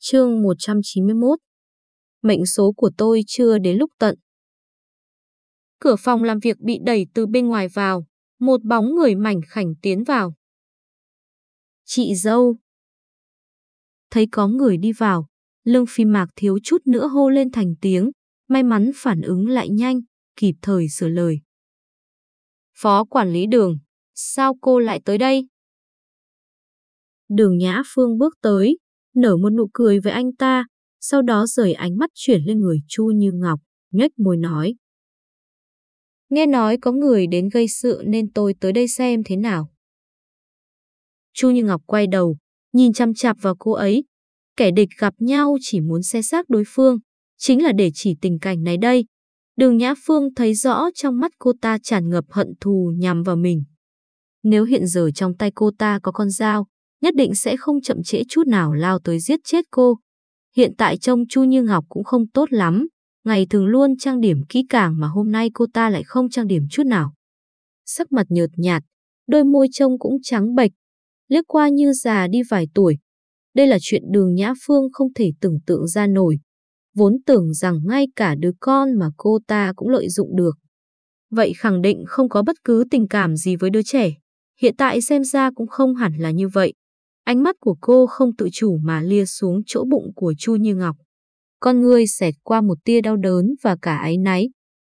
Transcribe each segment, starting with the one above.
Chương 191 Mệnh số của tôi chưa đến lúc tận. Cửa phòng làm việc bị đẩy từ bên ngoài vào, một bóng người mảnh khảnh tiến vào. Chị dâu. Thấy có người đi vào, lương phi mạc thiếu chút nữa hô lên thành tiếng, may mắn phản ứng lại nhanh, kịp thời sửa lời. Phó quản lý đường, sao cô lại tới đây? Đường Nhã Phương bước tới, nở một nụ cười với anh ta, sau đó rời ánh mắt chuyển lên người Chu Như Ngọc, nhếch môi nói. Nghe nói có người đến gây sự nên tôi tới đây xem thế nào. Chu Như Ngọc quay đầu, nhìn chăm chạp vào cô ấy. Kẻ địch gặp nhau chỉ muốn xe xác đối phương, chính là để chỉ tình cảnh này đây. Đường Nhã Phương thấy rõ trong mắt cô ta tràn ngập hận thù nhằm vào mình. Nếu hiện giờ trong tay cô ta có con dao, nhất định sẽ không chậm trễ chút nào lao tới giết chết cô. Hiện tại trông Chu Như Ngọc cũng không tốt lắm, ngày thường luôn trang điểm kỹ càng mà hôm nay cô ta lại không trang điểm chút nào. Sắc mặt nhợt nhạt, đôi môi trông cũng trắng bệch, liếc qua như già đi vài tuổi. Đây là chuyện đường Nhã Phương không thể tưởng tượng ra nổi. Vốn tưởng rằng ngay cả đứa con mà cô ta cũng lợi dụng được. Vậy khẳng định không có bất cứ tình cảm gì với đứa trẻ. Hiện tại xem ra cũng không hẳn là như vậy. Ánh mắt của cô không tự chủ mà lia xuống chỗ bụng của Chu Như Ngọc. Con người xẹt qua một tia đau đớn và cả áy náy.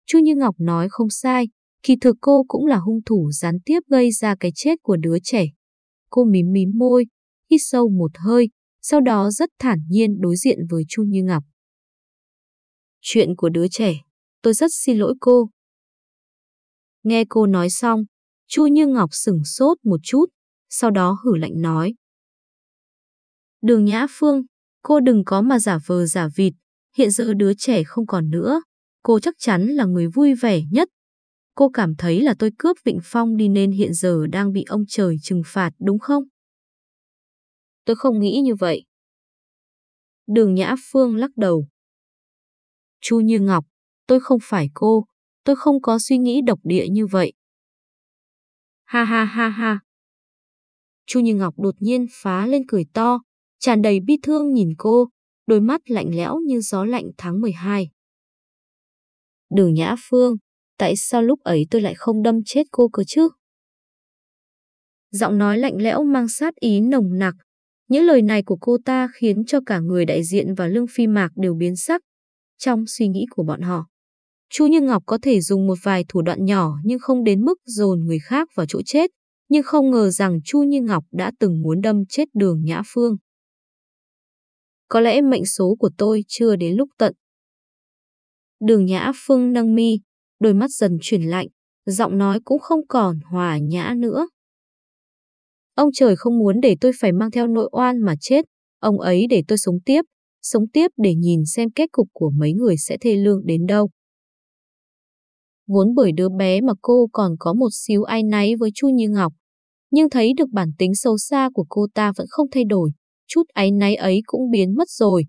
Chu Như Ngọc nói không sai, kỳ thực cô cũng là hung thủ gián tiếp gây ra cái chết của đứa trẻ. Cô mím mím môi, hít sâu một hơi, sau đó rất thản nhiên đối diện với Chu Như Ngọc. Chuyện của đứa trẻ, tôi rất xin lỗi cô. Nghe cô nói xong, Chu Như Ngọc sửng sốt một chút, sau đó hử lạnh nói. Đường Nhã Phương, cô đừng có mà giả vờ giả vịt, hiện giờ đứa trẻ không còn nữa, cô chắc chắn là người vui vẻ nhất. Cô cảm thấy là tôi cướp Vịnh Phong đi nên hiện giờ đang bị ông trời trừng phạt đúng không? Tôi không nghĩ như vậy. Đường Nhã Phương lắc đầu. Chu Như Ngọc, tôi không phải cô, tôi không có suy nghĩ độc địa như vậy. Ha ha ha ha. Chu Như Ngọc đột nhiên phá lên cười to, tràn đầy bi thương nhìn cô, đôi mắt lạnh lẽo như gió lạnh tháng 12. Đường Nhã Phương, tại sao lúc ấy tôi lại không đâm chết cô cơ chứ? Giọng nói lạnh lẽo mang sát ý nồng nặc. Những lời này của cô ta khiến cho cả người đại diện và lương phi mạc đều biến sắc trong suy nghĩ của bọn họ. Chu Như Ngọc có thể dùng một vài thủ đoạn nhỏ nhưng không đến mức dồn người khác vào chỗ chết, nhưng không ngờ rằng Chu Như Ngọc đã từng muốn đâm chết đường Nhã Phương. Có lẽ mệnh số của tôi chưa đến lúc tận. Đường Nhã Phương nâng mi, đôi mắt dần chuyển lạnh, giọng nói cũng không còn hòa nhã nữa. Ông trời không muốn để tôi phải mang theo nội oan mà chết, ông ấy để tôi sống tiếp, sống tiếp để nhìn xem kết cục của mấy người sẽ thê lương đến đâu. Vốn bởi đứa bé mà cô còn có một xíu ai náy với Chu Như Ngọc, nhưng thấy được bản tính sâu xa của cô ta vẫn không thay đổi, chút áy náy ấy cũng biến mất rồi.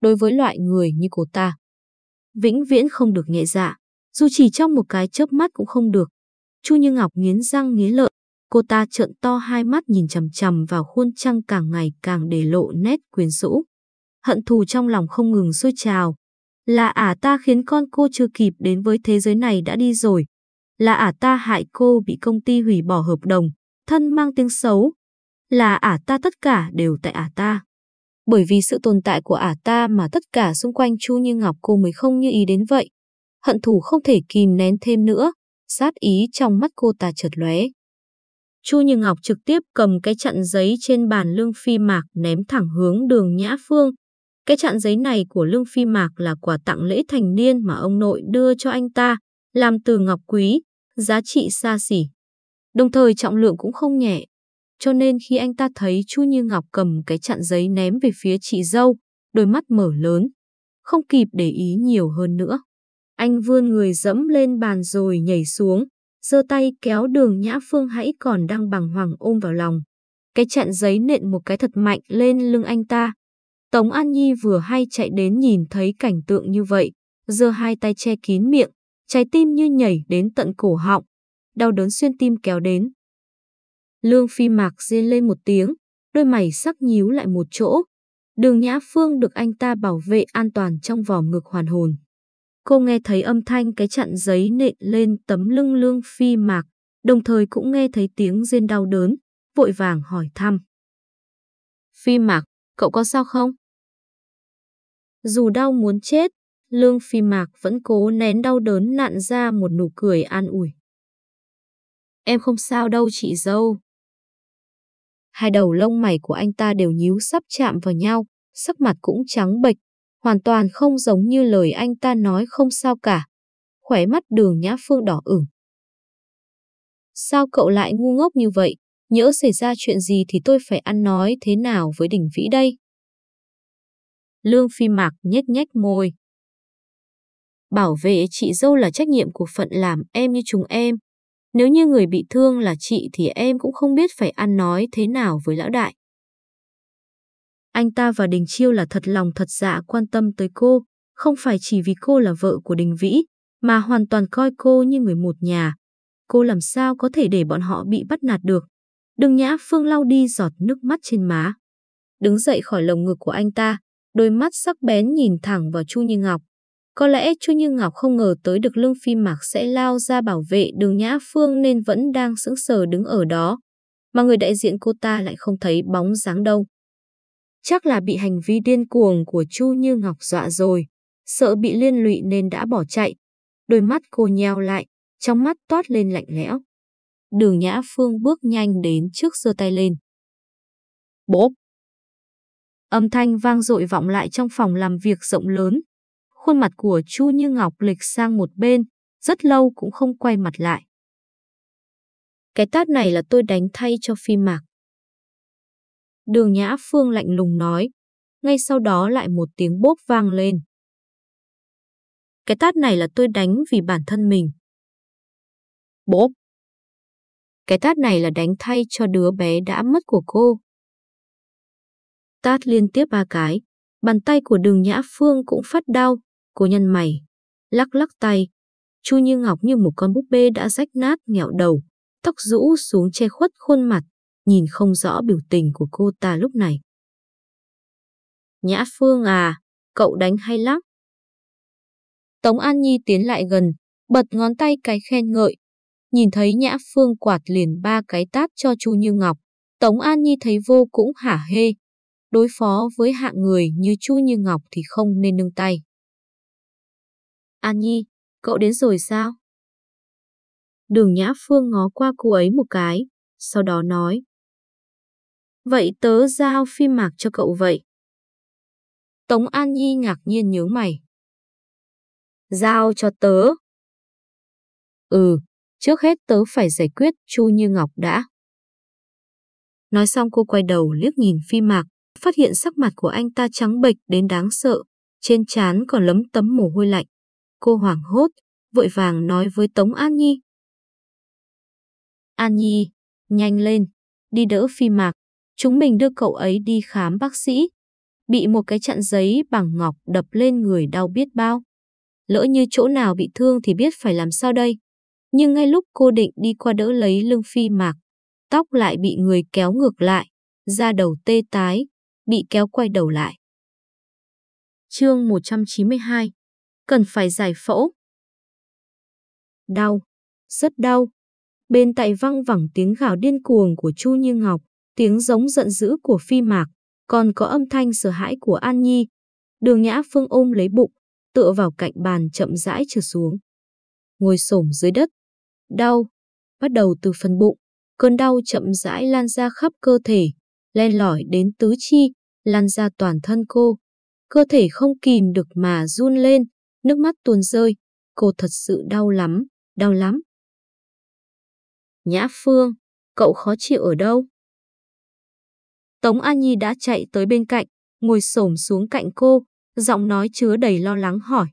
Đối với loại người như cô ta, vĩnh viễn không được nhẹ dạ, dù chỉ trong một cái chớp mắt cũng không được. Chu Như Ngọc nghiến răng nghiến lợi, cô ta trợn to hai mắt nhìn chằm chằm vào khuôn trăng càng ngày càng để lộ nét quyến rũ. Hận thù trong lòng không ngừng sôi trào. Là ả ta khiến con cô chưa kịp đến với thế giới này đã đi rồi. Là ả ta hại cô bị công ty hủy bỏ hợp đồng, thân mang tiếng xấu, là ả ta tất cả đều tại ả ta. Bởi vì sự tồn tại của ả ta mà tất cả xung quanh Chu Như Ngọc cô mới không như ý đến vậy. Hận thủ không thể kìm nén thêm nữa, sát ý trong mắt cô ta chợt lóe. Chu Như Ngọc trực tiếp cầm cái chặn giấy trên bàn Lương Phi Mạc ném thẳng hướng đường Nhã Phương. Cái chặn giấy này của Lương Phi Mạc là quà tặng lễ thành niên mà ông nội đưa cho anh ta, làm từ ngọc quý, giá trị xa xỉ. Đồng thời trọng lượng cũng không nhẹ, cho nên khi anh ta thấy Chu Như Ngọc cầm cái chặn giấy ném về phía chị dâu, đôi mắt mở lớn, không kịp để ý nhiều hơn nữa. Anh vươn người dẫm lên bàn rồi nhảy xuống, giơ tay kéo đường Nhã Phương hãy còn đang bằng hoàng ôm vào lòng. Cái chặn giấy nện một cái thật mạnh lên lưng anh ta. Tống An Nhi vừa hay chạy đến nhìn thấy cảnh tượng như vậy, giơ hai tay che kín miệng, trái tim như nhảy đến tận cổ họng. Đau đớn xuyên tim kéo đến, Lương Phi Mạc rên lên một tiếng, đôi mày sắc nhíu lại một chỗ. Đường Nhã Phương được anh ta bảo vệ an toàn trong vòng ngực hoàn hồn. Cô nghe thấy âm thanh cái chặn giấy nện lên tấm lưng lương phi mạc, đồng thời cũng nghe thấy tiếng rên đau đớn, vội vàng hỏi thăm. Phi mạc, cậu có sao không? Dù đau muốn chết, lương phi mạc vẫn cố nén đau đớn nặn ra một nụ cười an ủi. Em không sao đâu chị dâu. Hai đầu lông mày của anh ta đều nhíu sắp chạm vào nhau, sắc mặt cũng trắng bệch, hoàn toàn không giống như lời anh ta nói không sao cả. Khỏe mắt đường nhã phương đỏ ửng. Sao cậu lại ngu ngốc như vậy? Nhỡ xảy ra chuyện gì thì tôi phải ăn nói thế nào với đỉnh vĩ đây? Lương phi mạc nhếch nhếch môi. Bảo vệ chị dâu là trách nhiệm của phận làm em như chúng em. Nếu như người bị thương là chị thì em cũng không biết phải ăn nói thế nào với lão đại. Anh ta và Đình Chiêu là thật lòng thật dạ quan tâm tới cô, không phải chỉ vì cô là vợ của Đình Vĩ, mà hoàn toàn coi cô như người một nhà. Cô làm sao có thể để bọn họ bị bắt nạt được. Đừng nhã Phương lau đi giọt nước mắt trên má. Đứng dậy khỏi lồng ngực của anh ta, đôi mắt sắc bén nhìn thẳng vào Chu Như Ngọc. Có lẽ Chu Như Ngọc không ngờ tới được Lương Phi Mạc sẽ lao ra bảo vệ đường Nhã Phương nên vẫn đang sững sờ đứng ở đó. Mà người đại diện cô ta lại không thấy bóng dáng đâu. Chắc là bị hành vi điên cuồng của Chu Như Ngọc dọa rồi, sợ bị liên lụy nên đã bỏ chạy. Đôi mắt cô nheo lại, trong mắt toát lên lạnh lẽo. Đường Nhã Phương bước nhanh đến trước giơ tay lên. Bốp! Âm thanh vang dội vọng lại trong phòng làm việc rộng lớn. Khuôn mặt của Chu Như Ngọc lệch sang một bên, rất lâu cũng không quay mặt lại. Cái tát này là tôi đánh thay cho phi mạc. Đường Nhã Phương lạnh lùng nói, ngay sau đó lại một tiếng bốp vang lên. Cái tát này là tôi đánh vì bản thân mình. Bốp. Cái tát này là đánh thay cho đứa bé đã mất của cô. Tát liên tiếp ba cái, bàn tay của đường Nhã Phương cũng phát đau, cô nhân mày, lắc lắc tay. Chu Như Ngọc như một con búp bê đã rách nát nghẹo đầu, tóc rũ xuống che khuất khuôn mặt, nhìn không rõ biểu tình của cô ta lúc này. Nhã Phương à, cậu đánh hay lắm. Tống An Nhi tiến lại gần, bật ngón tay cái khen ngợi. Nhìn thấy Nhã Phương quạt liền ba cái tát cho Chu Như Ngọc, Tống An Nhi thấy vô cũng hả hê. Đối phó với hạng người như Chu Như Ngọc thì không nên nương tay. An Nhi, cậu đến rồi sao? Đường Nhã Phương ngó qua cô ấy một cái, sau đó nói. Vậy tớ giao phim mạc cho cậu vậy. Tống An Nhi ngạc nhiên nhớ mày. Giao cho tớ. Ừ, trước hết tớ phải giải quyết Chu Như Ngọc đã. Nói xong cô quay đầu liếc nhìn phi mạc, phát hiện sắc mặt của anh ta trắng bệch đến đáng sợ, trên trán còn lấm tấm mồ hôi lạnh. Cô hoảng hốt, vội vàng nói với Tống An Nhi. An Nhi, nhanh lên, đi đỡ phi mạc, Chúng mình đưa cậu ấy đi khám bác sĩ. Bị một cái chặn giấy bằng ngọc đập lên người đau biết bao. Lỡ như chỗ nào bị thương thì biết phải làm sao đây. Nhưng ngay lúc cô định đi qua đỡ lấy lưng phi mạc, tóc lại bị người kéo ngược lại, da đầu tê tái, bị kéo quay đầu lại. Chương 192 Cần phải giải phẫu Đau, rất đau. Bên tại văng vẳng tiếng gào điên cuồng của Chu Như Ngọc, tiếng giống giận dữ của phi mạc, còn có âm thanh sợ hãi của An Nhi. Đường Nhã Phương ôm lấy bụng, tựa vào cạnh bàn chậm rãi trượt xuống. Ngồi xổm dưới đất. Đau, bắt đầu từ phần bụng, cơn đau chậm rãi lan ra khắp cơ thể, len lỏi đến tứ chi, lan ra toàn thân cô. Cơ thể không kìm được mà run lên, nước mắt tuôn rơi, cô thật sự đau lắm, đau lắm. Nhã Phương, cậu khó chịu ở đâu? Tống An Nhi đã chạy tới bên cạnh, ngồi xổm xuống cạnh cô, giọng nói chứa đầy lo lắng hỏi.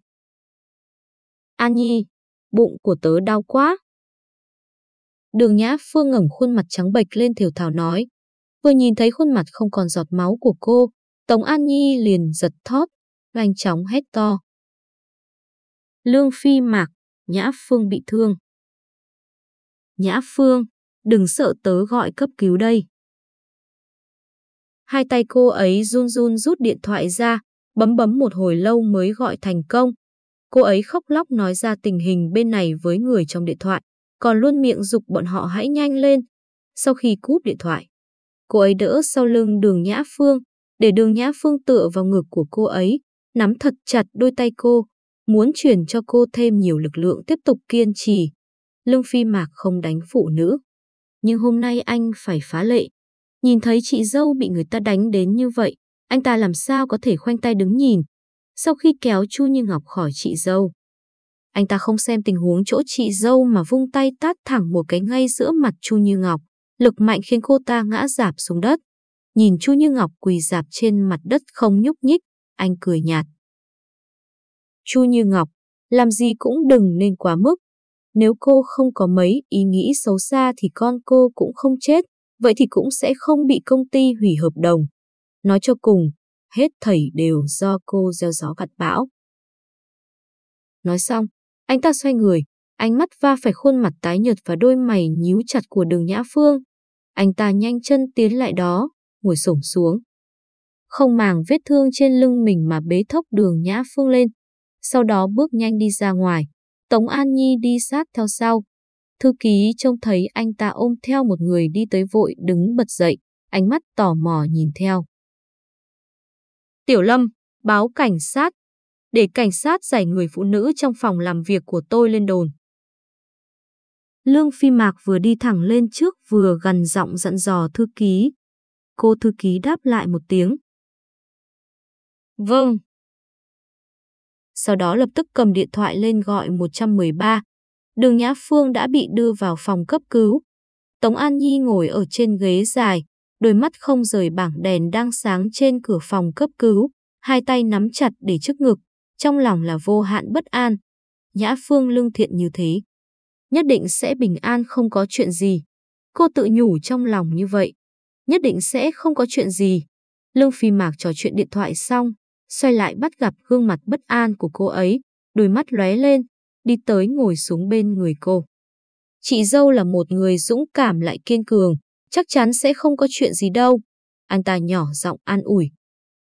An Nhi, bụng của tớ đau quá. Đường Nhã Phương ngẩng khuôn mặt trắng bệch lên thiểu thảo nói. Vừa nhìn thấy khuôn mặt không còn giọt máu của cô, Tống An Nhi liền giật thót, nhanh chóng hét to. Lương Phi Mạc, Nhã Phương bị thương. Nhã Phương, đừng sợ tớ gọi cấp cứu đây. Hai tay cô ấy run run rút điện thoại ra, bấm bấm một hồi lâu mới gọi thành công. Cô ấy khóc lóc nói ra tình hình bên này với người trong điện thoại, còn luôn miệng dục bọn họ hãy nhanh lên. Sau khi cúp điện thoại, cô ấy đỡ sau lưng đường Nhã Phương, để đường Nhã Phương tựa vào ngực của cô ấy, nắm thật chặt đôi tay cô, muốn truyền cho cô thêm nhiều lực lượng tiếp tục kiên trì. Lương Phi Mạc không đánh phụ nữ. Nhưng hôm nay anh phải phá lệ. Nhìn thấy chị dâu bị người ta đánh đến như vậy, anh ta làm sao có thể khoanh tay đứng nhìn. Sau khi kéo Chu Như Ngọc khỏi chị dâu, anh ta không xem tình huống chỗ chị dâu mà vung tay tát thẳng một cái ngay giữa mặt Chu Như Ngọc, lực mạnh khiến cô ta ngã dạp xuống đất. Nhìn Chu Như Ngọc quỳ dạp trên mặt đất không nhúc nhích, anh cười nhạt. Chu Như Ngọc, làm gì cũng đừng nên quá mức. Nếu cô không có mấy ý nghĩ xấu xa thì con cô cũng không chết, vậy thì cũng sẽ không bị công ty hủy hợp đồng. Nói cho cùng, hết thảy đều do cô gieo gió gặt bão. Nói xong, anh ta xoay người, ánh mắt va phải khuôn mặt tái nhợt và đôi mày nhíu chặt của đường Nhã Phương. Anh ta nhanh chân tiến lại đó, ngồi sổng xuống. Không màng vết thương trên lưng mình mà bế thốc đường Nhã Phương lên. Sau đó bước nhanh đi ra ngoài. Tống An Nhi đi sát theo sau. Thư ký trông thấy anh ta ôm theo một người đi tới vội đứng bật dậy, ánh mắt tò mò nhìn theo. Tiểu Lâm, báo cảnh sát. Để cảnh sát giải người phụ nữ trong phòng làm việc của tôi lên đồn. Lương Phi Mạc vừa đi thẳng lên trước vừa gần giọng dặn dò thư ký. Cô thư ký đáp lại một tiếng. Vâng. Sau đó lập tức cầm điện thoại lên gọi 113. Đường Nhã Phương đã bị đưa vào phòng cấp cứu. Tống An Nhi ngồi ở trên ghế dài, đôi mắt không rời bảng đèn đang sáng trên cửa phòng cấp cứu, hai tay nắm chặt để trước ngực, trong lòng là vô hạn bất an. Nhã Phương lương thiện như thế, nhất định sẽ bình an không có chuyện gì. Cô tự nhủ trong lòng như vậy, nhất định sẽ không có chuyện gì. Lương Phi Mạc trò chuyện điện thoại xong, xoay lại bắt gặp gương mặt bất an của cô ấy, đôi mắt lóe lên, đi tới ngồi xuống bên người cô. Chị dâu là một người dũng cảm lại kiên cường, chắc chắn sẽ không có chuyện gì đâu. Anh ta nhỏ giọng an ủi.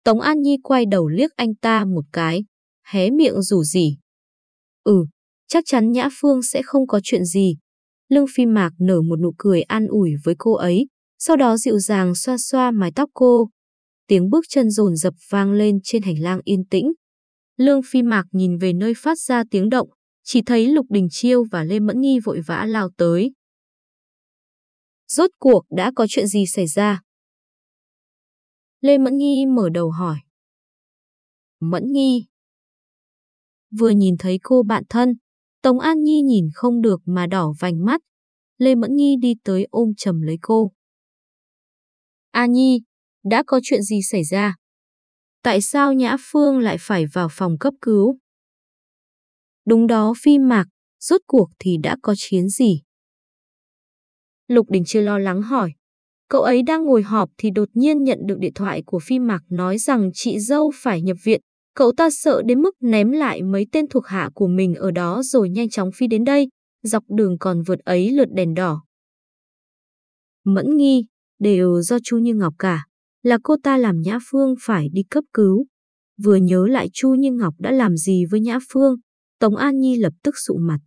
Tống An Nhi quay đầu liếc anh ta một cái, hé miệng rủ gì. Ừ, chắc chắn Nhã Phương sẽ không có chuyện gì. Lương Phi Mạc nở một nụ cười an ủi với cô ấy, sau đó dịu dàng xoa xoa mái tóc cô. Tiếng bước chân rồn dập vang lên trên hành lang yên tĩnh. Lương Phi Mạc nhìn về nơi phát ra tiếng động, chỉ thấy Lục Đình Chiêu và Lê Mẫn Nghi vội vã lao tới. Rốt cuộc đã có chuyện gì xảy ra? Lê Mẫn Nghi mở đầu hỏi. Mẫn Nghi. Vừa nhìn thấy cô bạn thân, Tống An Nhi nhìn không được mà đỏ vành mắt. Lê Mẫn Nghi đi tới ôm chầm lấy cô. a Nhi, đã có chuyện gì xảy ra? Tại sao Nhã Phương lại phải vào phòng cấp cứu? Đúng đó Phi Mạc, rốt cuộc thì đã có chiến gì? Lục Đình chưa lo lắng hỏi. Cậu ấy đang ngồi họp thì đột nhiên nhận được điện thoại của Phi Mạc nói rằng chị dâu phải nhập viện. Cậu ta sợ đến mức ném lại mấy tên thuộc hạ của mình ở đó rồi nhanh chóng phi đến đây, dọc đường còn vượt ấy lượt đèn đỏ. Mẫn nghi, đều do Chu Như Ngọc cả, là cô ta làm Nhã Phương phải đi cấp cứu. Vừa nhớ lại Chu Như Ngọc đã làm gì với Nhã Phương, Tống An Nhi lập tức sụ mặt.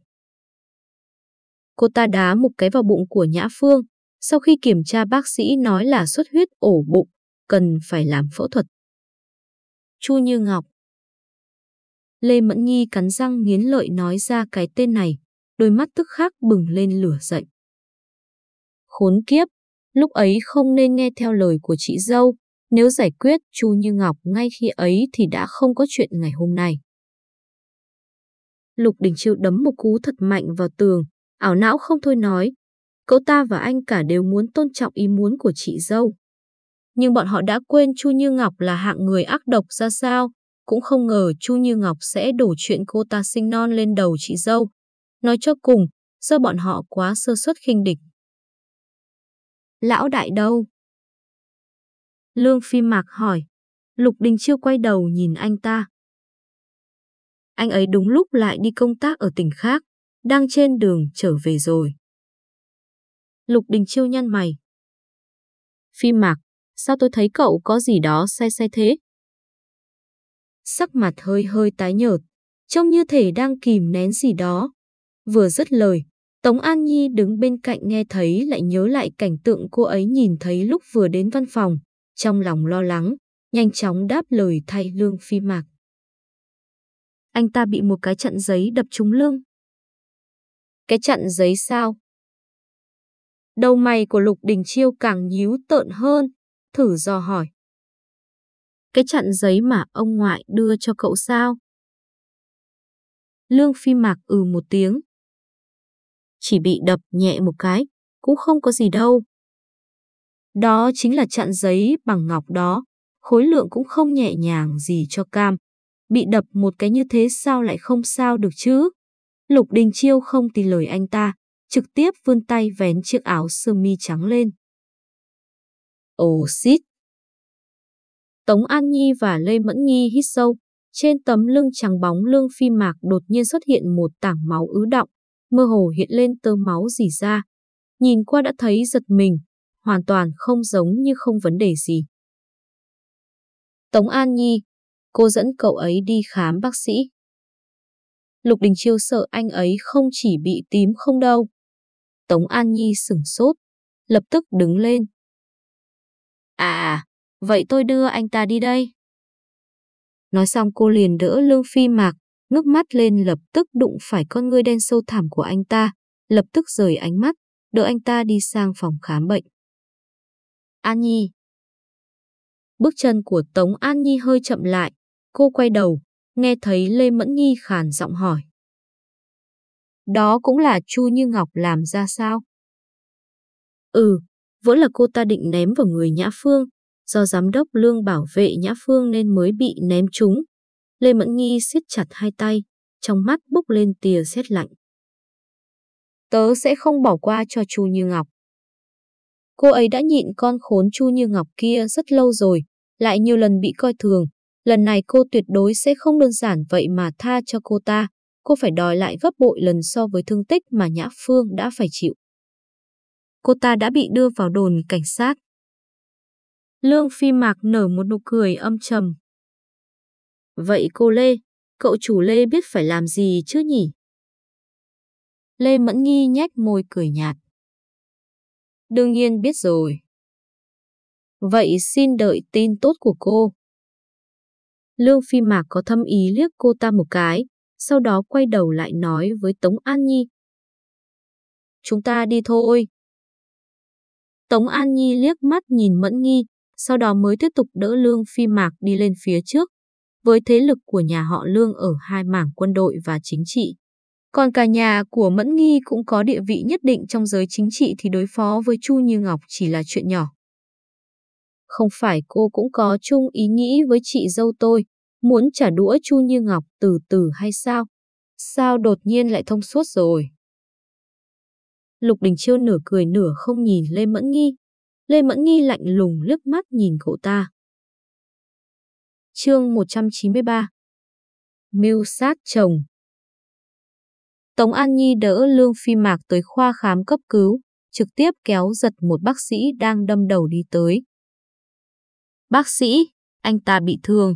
Cô ta đá một cái vào bụng của Nhã Phương, sau khi kiểm tra bác sĩ nói là xuất huyết ổ bụng, cần phải làm phẫu thuật. Chu Như Ngọc Lê Mẫn Nhi cắn răng nghiến lợi nói ra cái tên này, đôi mắt tức khắc bừng lên lửa giận. Khốn kiếp, lúc ấy không nên nghe theo lời của chị dâu, nếu giải quyết Chu Như Ngọc ngay khi ấy thì đã không có chuyện ngày hôm nay. Lục Đình Chiêu đấm một cú thật mạnh vào tường, ảo não không thôi nói, cậu ta và anh cả đều muốn tôn trọng ý muốn của chị dâu. Nhưng bọn họ đã quên Chu Như Ngọc là hạng người ác độc ra sao, cũng không ngờ Chu Như Ngọc sẽ đổ chuyện cô ta sinh non lên đầu chị dâu. Nói cho cùng, do bọn họ quá sơ suất khinh địch. Lão đại đâu? Lương Phi Mạc hỏi. Lục Đình Chiêu quay đầu nhìn anh ta. Anh ấy đúng lúc lại đi công tác ở tỉnh khác, đang trên đường trở về rồi. Lục Đình Chiêu nhăn mày. Phi Mạc, sao tôi thấy cậu có gì đó sai sai thế? Sắc mặt hơi hơi tái nhợt, trông như thể đang kìm nén gì đó. Vừa dứt lời, Tống An Nhi đứng bên cạnh nghe thấy lại nhớ lại cảnh tượng cô ấy nhìn thấy lúc vừa đến văn phòng, trong lòng lo lắng, nhanh chóng đáp lời thay Lương Phi Mạc. Anh ta bị một cái chặn giấy đập trúng lưng. Cái chặn giấy sao? Đầu mày của Lục Đình Chiêu càng nhíu tợn hơn, thử dò hỏi. Cái chặn giấy mà ông ngoại đưa cho cậu sao? Lương Phi Mạc ừ một tiếng. Chỉ bị đập nhẹ một cái, cũng không có gì đâu. Đó chính là chặn giấy bằng ngọc đó, khối lượng cũng không nhẹ nhàng gì cho cam. Bị đập một cái như thế sao lại không sao được chứ? Lục Đình Chiêu không tin lời anh ta, trực tiếp vươn tay vén chiếc áo sơ mi trắng lên. Ồ xít! Tống An Nhi và Lê Mẫn Nhi hít sâu. Trên tấm lưng trắng bóng lương phi mạc đột nhiên xuất hiện một tảng máu ứ động, mơ hồ hiện lên tơ máu dì ra. Nhìn qua đã thấy giật mình, hoàn toàn không giống như không vấn đề gì. Tống An Nhi, cô dẫn cậu ấy đi khám bác sĩ. Lục Đình Chiêu sợ anh ấy không chỉ bị tím không đâu. Tống An Nhi sửng sốt, lập tức đứng lên. À, vậy tôi đưa anh ta đi đây. Nói xong cô liền đỡ Lương Phi Mạc, ngước mắt lên lập tức đụng phải con ngươi đen sâu thẳm của anh ta, lập tức rời ánh mắt, đỡ anh ta đi sang phòng khám bệnh. An Nhi Bước chân của Tống An Nhi hơi chậm lại, cô quay đầu, nghe thấy Lê Mẫn Nhi khàn giọng hỏi. Đó cũng là Chu Như Ngọc làm ra sao? Ừ, vốn là cô ta định ném vào người Nhã Phương, do giám đốc lương bảo vệ Nhã Phương nên mới bị ném trúng. Lê Mẫn Nhi siết chặt hai tay, trong mắt bốc lên tia xét lạnh. Tớ sẽ không bỏ qua cho Chu Như Ngọc. Cô ấy đã nhịn con khốn Chu Như Ngọc kia rất lâu rồi, lại nhiều lần bị coi thường. Lần này cô tuyệt đối sẽ không đơn giản vậy mà tha cho cô ta. Cô phải đòi lại gấp bội lần so với thương tích mà Nhã Phương đã phải chịu. Cô ta đã bị đưa vào đồn cảnh sát. Lương Phi Mạc nở một nụ cười âm trầm. Vậy cô Lê, cậu chủ Lê biết phải làm gì chứ nhỉ? Lê Mẫn Nghi nhếch môi cười nhạt. Đương nhiên biết rồi. Vậy xin đợi tin tốt của cô. Lương Phi Mạc có thâm ý liếc cô ta một cái, sau đó quay đầu lại nói với Tống An Nhi. Chúng ta đi thôi. Tống An Nhi liếc mắt nhìn Mẫn Nghi, sau đó mới tiếp tục đỡ Lương Phi Mạc đi lên phía trước, với thế lực của nhà họ Lương ở hai mảng quân đội và chính trị. Còn cả nhà của Mẫn Nghi cũng có địa vị nhất định trong giới chính trị thì đối phó với Chu Như Ngọc chỉ là chuyện nhỏ. Không phải cô cũng có chung ý nghĩ với chị dâu tôi, muốn trả đũa Chu Như Ngọc từ từ hay sao? Sao đột nhiên lại thông suốt rồi? Lục Đình Chiêu nửa cười nửa không nhìn Lê Mẫn Nghi. Lê Mẫn Nghi lạnh lùng liếc mắt nhìn cậu ta. Chương 193 Mưu sát chồng Tống An Nhi đỡ Lương Phi Mạc tới khoa khám cấp cứu, trực tiếp kéo giật một bác sĩ đang đâm đầu đi tới. Bác sĩ, anh ta bị thương.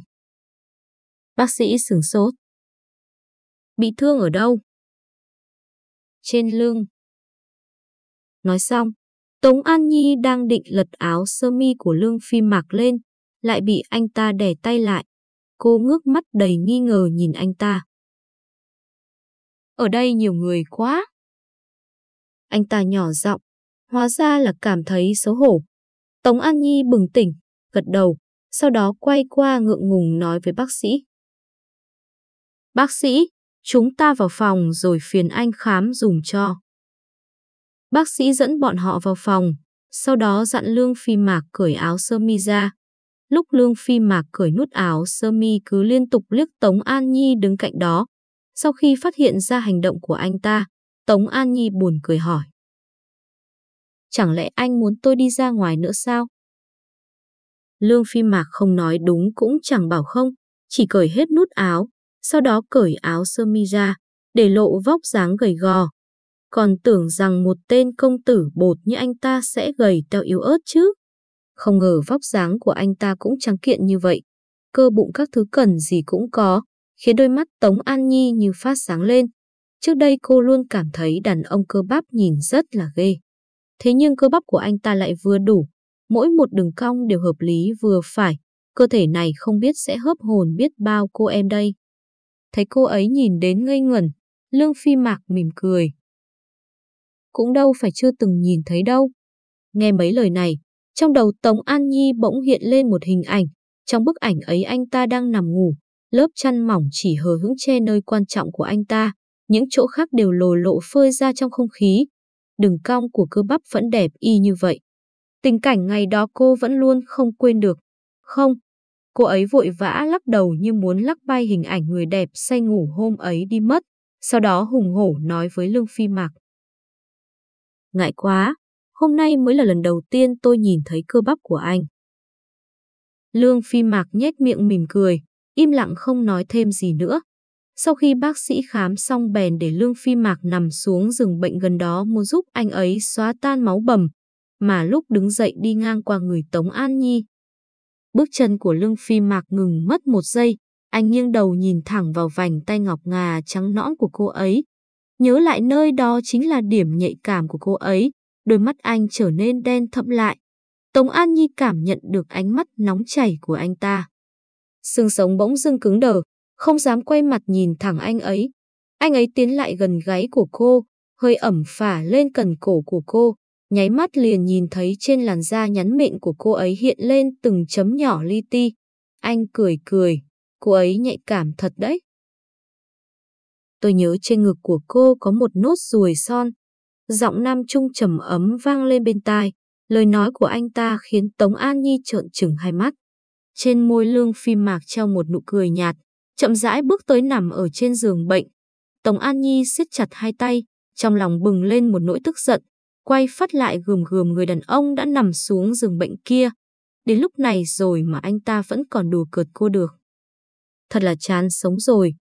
Bác sĩ sửng sốt. Bị thương ở đâu? Trên lưng. Nói xong, Tống An Nhi đang định lật áo sơ mi của Lương Phi Mạc lên, lại bị anh ta đè tay lại. Cô ngước mắt đầy nghi ngờ nhìn anh ta. Ở đây nhiều người quá. Anh ta nhỏ giọng, hóa ra là cảm thấy xấu hổ. Tống An Nhi bừng tỉnh, gật đầu, sau đó quay qua ngượng ngùng nói với bác sĩ. Bác sĩ, chúng ta vào phòng rồi phiền anh khám dùm cho. Bác sĩ dẫn bọn họ vào phòng, sau đó dặn Lương Phi Mạc cởi áo sơ mi ra. Lúc Lương Phi Mạc cởi nút áo sơ mi cứ liên tục liếc Tống An Nhi đứng cạnh đó. Sau khi phát hiện ra hành động của anh ta, Tống An Nhi buồn cười hỏi. Chẳng lẽ anh muốn tôi đi ra ngoài nữa sao? Lương Phi Mạc không nói đúng cũng chẳng bảo không, chỉ cởi hết nút áo, sau đó cởi áo sơ mi ra, để lộ vóc dáng gầy gò, còn tưởng rằng một tên công tử bột như anh ta sẽ gầy teo yếu ớt chứ. Không ngờ vóc dáng của anh ta cũng trắng kiện như vậy. Cơ bụng các thứ cần gì cũng có, khiến đôi mắt Tống An Nhi như phát sáng lên. Trước đây cô luôn cảm thấy đàn ông cơ bắp nhìn rất là ghê. Thế nhưng cơ bắp của anh ta lại vừa đủ, mỗi một đường cong đều hợp lý vừa phải. Cơ thể này không biết sẽ hớp hồn biết bao cô em đây. Thấy cô ấy nhìn đến ngây ngẩn, Lương Phi Mạc mỉm cười. Cũng đâu phải chưa từng nhìn thấy đâu. Nghe mấy lời này, trong đầu Tống An Nhi bỗng hiện lên một hình ảnh. Trong bức ảnh ấy anh ta đang nằm ngủ, lớp chăn mỏng chỉ hờ hững che nơi quan trọng của anh ta. Những chỗ khác đều lồ lộ phơi ra trong không khí. Đường cong của cơ bắp vẫn đẹp y như vậy. Tình cảnh ngày đó cô vẫn luôn không quên được. Không, cô ấy vội vã lắc đầu như muốn lắc bay hình ảnh người đẹp say ngủ hôm ấy đi mất. Sau đó hùng hổ nói với Lương Phi Mạc. Ngại quá, hôm nay mới là lần đầu tiên tôi nhìn thấy cơ bắp của anh. Lương Phi Mạc nhếch miệng mỉm cười, im lặng không nói thêm gì nữa. Sau khi bác sĩ khám xong bèn để Lương Phi Mạc nằm xuống giường bệnh gần đó muốn giúp anh ấy xóa tan máu bầm, mà lúc đứng dậy đi ngang qua người Tống An Nhi. Bước chân của Lương Phi Mạc ngừng mất một giây, anh nghiêng đầu nhìn thẳng vào vành tay ngọc ngà trắng nõn của cô ấy. Nhớ lại nơi đó chính là điểm nhạy cảm của cô ấy, đôi mắt anh trở nên đen thẫm lại. Tống An Nhi cảm nhận được ánh mắt nóng chảy của anh ta. xương sống bỗng dưng cứng đờ, không dám quay mặt nhìn thẳng anh ấy. Anh ấy tiến lại gần gáy của cô, hơi ẩm phả lên cần cổ của cô, nháy mắt liền nhìn thấy trên làn da nhắn mịn của cô ấy hiện lên từng chấm nhỏ li ti. Anh cười cười, cô ấy nhạy cảm thật đấy. Tôi nhớ trên ngực của cô có một nốt ruồi son. Giọng nam trung trầm ấm vang lên bên tai. Lời nói của anh ta khiến Tống An Nhi trợn trừng hai mắt. Trên môi lương phi mạc treo một nụ cười nhạt, chậm rãi bước tới nằm ở trên giường bệnh. Tống An Nhi siết chặt hai tay, trong lòng bừng lên một nỗi tức giận, quay phát lại gườm gườm người đàn ông đã nằm xuống giường bệnh kia. Đến lúc này rồi mà anh ta vẫn còn đùa cợt cô được. Thật là chán sống rồi.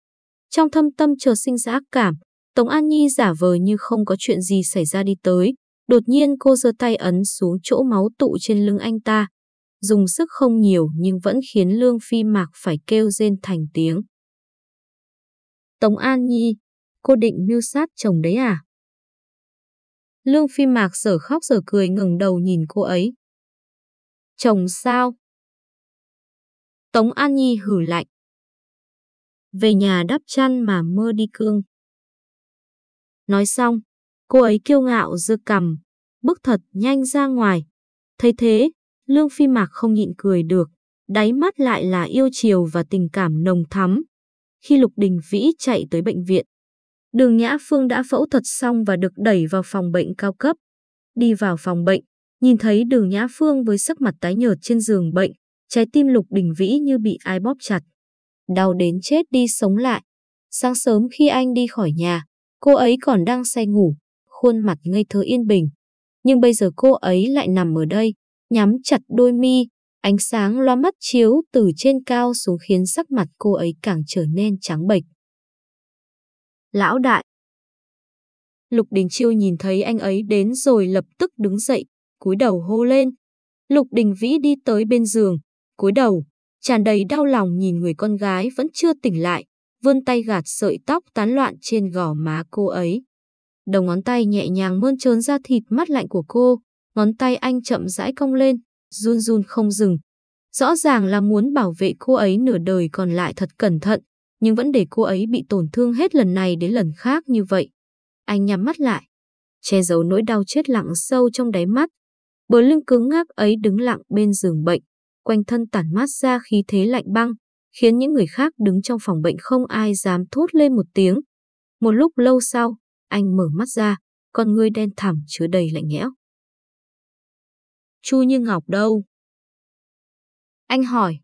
Trong thâm tâm chờ sinh ra ác cảm, Tống An Nhi giả vờ như không có chuyện gì xảy ra đi tới. Đột nhiên cô giơ tay ấn xuống chỗ máu tụ trên lưng anh ta. Dùng sức không nhiều nhưng vẫn khiến Lương Phi Mạc phải kêu rên thành tiếng. Tống An Nhi, cô định mưu sát chồng đấy à? Lương Phi Mạc sở khóc sở cười ngừng đầu nhìn cô ấy. Chồng sao? Tống An Nhi hử lạnh. Về nhà đắp chăn mà mơ đi cương. Nói xong, cô ấy kiêu ngạo dư cầm, bước thật nhanh ra ngoài. Thấy thế, Lương Phi Mạc không nhịn cười được, đáy mắt lại là yêu chiều và tình cảm nồng thắm. Khi Lục Đình Vĩ chạy tới bệnh viện, Đường Nhã Phương đã phẫu thuật xong và được đẩy vào phòng bệnh cao cấp. Đi vào phòng bệnh, nhìn thấy đường Nhã Phương với sắc mặt tái nhợt trên giường bệnh, trái tim Lục Đình Vĩ như bị ai bóp chặt. Đau đến chết đi sống lại. Sáng sớm khi anh đi khỏi nhà, cô ấy còn đang say ngủ, khuôn mặt ngây thơ yên bình. Nhưng bây giờ cô ấy lại nằm ở đây, nhắm chặt đôi mi, ánh sáng loa mắt chiếu từ trên cao xuống khiến sắc mặt cô ấy càng trở nên trắng bệch. Lão đại. Lục Đình Chiêu nhìn thấy anh ấy đến rồi lập tức đứng dậy, cúi đầu hô lên. Lục Đình Vĩ đi tới bên giường, cúi đầu, tràn đầy đau lòng nhìn người con gái vẫn chưa tỉnh lại, vươn tay gạt sợi tóc tán loạn trên gò má cô ấy. Đầu ngón tay nhẹ nhàng mơn trớn ra thịt mắt lạnh của cô, ngón tay anh chậm rãi cong lên, run run không dừng. Rõ ràng là muốn bảo vệ cô ấy nửa đời còn lại thật cẩn thận, nhưng vẫn để cô ấy bị tổn thương hết lần này đến lần khác như vậy. Anh nhắm mắt lại, che giấu nỗi đau chết lặng sâu trong đáy mắt. Bờ lưng cứng ngắc ấy đứng lặng bên giường bệnh, quanh thân tản mát ra khí thế lạnh băng, khiến những người khác đứng trong phòng bệnh không ai dám thốt lên một tiếng. Một lúc lâu sau, anh mở mắt ra, con ngươi đen thẳm chứa đầy lạnh lẽo. Chu Như Ngọc đâu? Anh hỏi.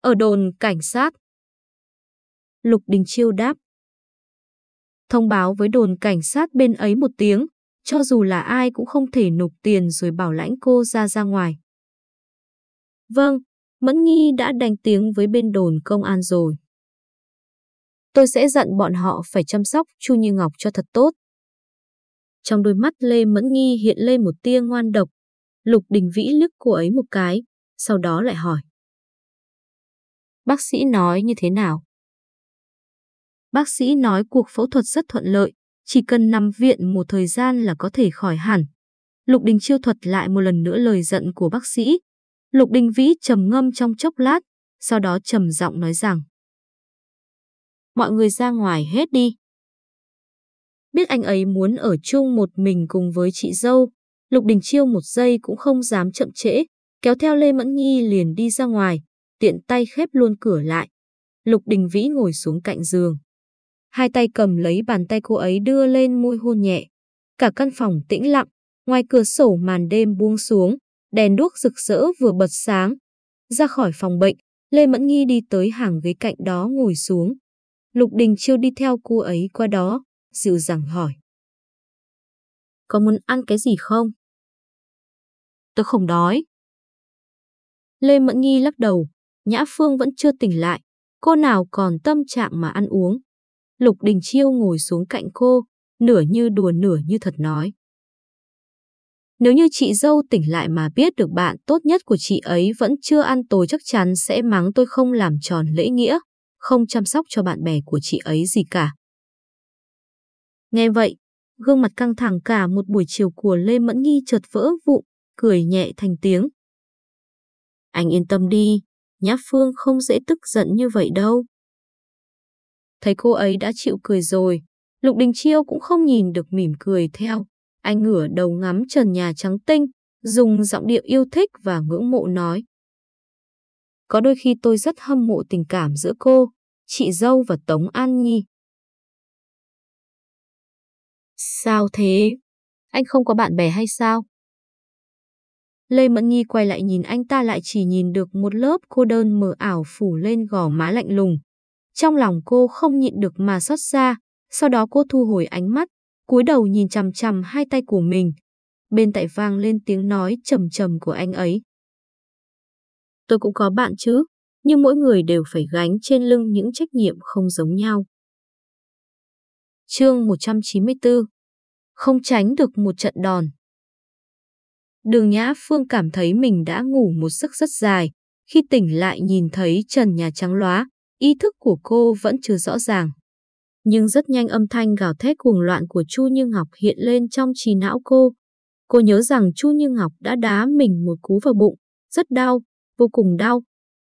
Ở đồn cảnh sát. Lục Đình Chiêu đáp. Thông báo với đồn cảnh sát bên ấy một tiếng, cho dù là ai cũng không thể nộp tiền rồi bảo lãnh cô ra ra ngoài. Vâng, Mẫn Nghi đã đánh tiếng với bên đồn công an rồi. Tôi sẽ dặn bọn họ phải chăm sóc Chu Như Ngọc cho thật tốt. Trong đôi mắt Lê Mẫn Nghi hiện lên một tia ngoan độc. Lục Đình Vĩ liếc cô ấy một cái, sau đó lại hỏi. Bác sĩ nói như thế nào? Bác sĩ nói cuộc phẫu thuật rất thuận lợi, chỉ cần nằm viện một thời gian là có thể khỏi hẳn. Lục Đình Chiêu thuật lại một lần nữa lời giận của bác sĩ. Lục Đình Vĩ trầm ngâm trong chốc lát, sau đó trầm giọng nói rằng Mọi người ra ngoài hết đi. Biết anh ấy muốn ở chung một mình cùng với chị dâu, Lục Đình Chiêu một giây cũng không dám chậm trễ, kéo theo Lê Mẫn Nghi liền đi ra ngoài, tiện tay khép luôn cửa lại. Lục Đình Vĩ ngồi xuống cạnh giường. Hai tay cầm lấy bàn tay cô ấy đưa lên môi hôn nhẹ. Cả căn phòng tĩnh lặng, ngoài cửa sổ màn đêm buông xuống, đèn đuốc rực rỡ vừa bật sáng. Ra khỏi phòng bệnh, Lê Mẫn Nghi đi tới hàng ghế cạnh đó ngồi xuống. Lục Đình Chiêu đi theo cô ấy qua đó, dịu dàng hỏi. Có muốn ăn cái gì không? Tôi không đói. Lê Mẫn Nghi lắc đầu, Nhã Phương vẫn chưa tỉnh lại, cô nào còn tâm trạng mà ăn uống. Lục Đình Chiêu ngồi xuống cạnh cô, nửa như đùa nửa như thật nói. Nếu như chị dâu tỉnh lại mà biết được bạn tốt nhất của chị ấy vẫn chưa ăn tối chắc chắn sẽ mắng tôi không làm tròn lễ nghĩa, không chăm sóc cho bạn bè của chị ấy gì cả. Nghe vậy, gương mặt căng thẳng cả một buổi chiều của Lê Mẫn Nghi chợt vỡ vụn, cười nhẹ thành tiếng. Anh yên tâm đi, Nhã Phương không dễ tức giận như vậy đâu. Thấy cô ấy đã chịu cười rồi, Lục Đình Chiêu cũng không nhìn được mỉm cười theo. Anh ngửa đầu ngắm trần nhà trắng tinh, dùng giọng điệu yêu thích và ngưỡng mộ nói. Có đôi khi tôi rất hâm mộ tình cảm giữa cô, chị dâu và Tống An Nhi. Sao thế? Anh không có bạn bè hay sao? Lê Mẫn Nhi quay lại nhìn anh ta lại chỉ nhìn được một lớp cô đơn mờ ảo phủ lên gò má lạnh lùng. Trong lòng cô không nhịn được mà xót xa, sau đó cô thu hồi ánh mắt, cúi đầu nhìn chằm chằm hai tay của mình. Bên tại vang lên tiếng nói trầm trầm của anh ấy. Tôi cũng có bạn chứ, nhưng mỗi người đều phải gánh trên lưng những trách nhiệm không giống nhau. Chương 194 Không tránh được một trận đòn Đường Nhã Phương cảm thấy mình đã ngủ một giấc rất dài. Khi tỉnh lại nhìn thấy trần nhà trắng lóa, ý thức của cô vẫn chưa rõ ràng. Nhưng rất nhanh âm thanh gào thét cuồng loạn của Chu Như Ngọc hiện lên trong trí não cô. Cô nhớ rằng Chu Như Ngọc đã đá mình một cú vào bụng, rất đau, vô cùng đau.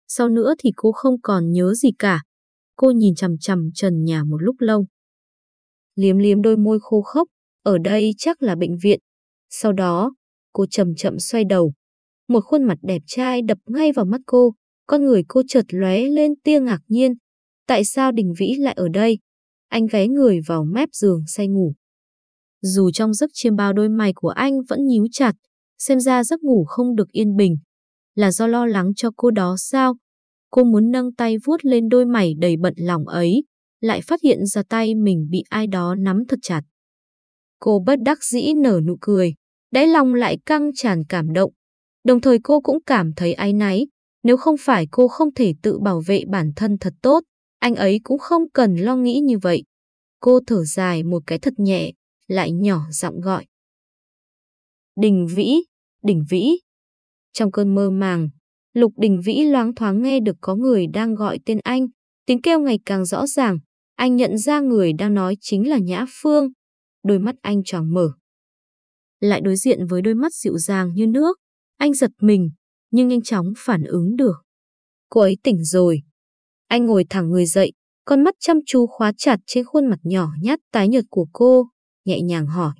Sau nữa thì cô không còn nhớ gì cả. Cô nhìn chằm chằm trần nhà một lúc lâu. Liếm liếm đôi môi khô khốc, ở đây chắc là bệnh viện. Sau đó, cô chậm chậm xoay đầu. Một khuôn mặt đẹp trai đập ngay vào mắt cô, con người cô chợt lóe lên tia ngạc nhiên. Tại sao Đình Vĩ lại ở đây? Anh ghé người vào mép giường say ngủ. Dù trong giấc chiêm bao đôi mày của anh vẫn nhíu chặt, xem ra giấc ngủ không được yên bình. Là do lo lắng cho cô đó sao? Cô muốn nâng tay vuốt lên đôi mày đầy bận lòng ấy, lại phát hiện ra tay mình bị ai đó nắm thật chặt. Cô bất đắc dĩ nở nụ cười, đáy lòng lại căng tràn cảm động. Đồng thời cô cũng cảm thấy áy náy, nếu không phải cô không thể tự bảo vệ bản thân thật tốt, anh ấy cũng không cần lo nghĩ như vậy. Cô thở dài một cái thật nhẹ, lại nhỏ giọng gọi. Đình Vĩ, Đình Vĩ. Trong cơn mơ màng, Lục Đình Vĩ loáng thoáng nghe được có người đang gọi tên anh, tiếng kêu ngày càng rõ ràng, anh nhận ra người đang nói chính là Nhã Phương. Đôi mắt anh tròn mở lại đối diện với đôi mắt dịu dàng như nước. Anh giật mình, nhưng nhanh chóng phản ứng được. Cô ấy tỉnh rồi. Anh ngồi thẳng người dậy, con mắt chăm chú khóa chặt trên khuôn mặt nhỏ nhát tái nhợt của cô, nhẹ nhàng hỏi.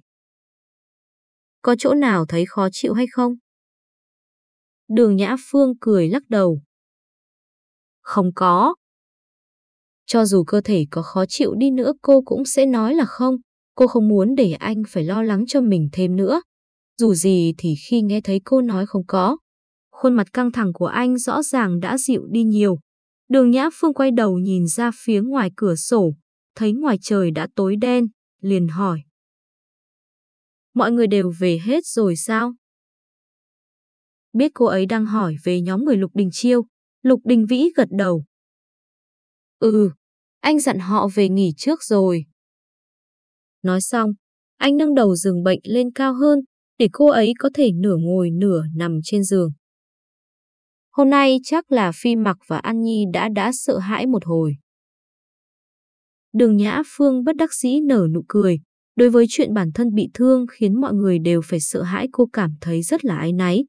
Có chỗ nào thấy khó chịu hay không? Đường Nhã Phương cười lắc đầu. Không có. Cho dù cơ thể có khó chịu đi nữa cô cũng sẽ nói là không. Cô không muốn để anh phải lo lắng cho mình thêm nữa. Dù gì thì khi nghe thấy cô nói không có, khuôn mặt căng thẳng của anh rõ ràng đã dịu đi nhiều. Đường Nhã Phương quay đầu nhìn ra phía ngoài cửa sổ, thấy ngoài trời đã tối đen, liền hỏi. Mọi người đều về hết rồi sao? Biết cô ấy đang hỏi về nhóm người Lục Đình Chiêu, Lục Đình Vĩ gật đầu. Ừ, anh dặn họ về nghỉ trước rồi. Nói xong, anh nâng đầu giường bệnh lên cao hơn, để cô ấy có thể nửa ngồi nửa nằm trên giường. Hôm nay chắc là Phi Mặc và An Nhi đã đã sợ hãi một hồi. Đường Nhã Phương bất đắc dĩ nở nụ cười. Đối với chuyện bản thân bị thương khiến mọi người đều phải sợ hãi cô cảm thấy rất là áy náy.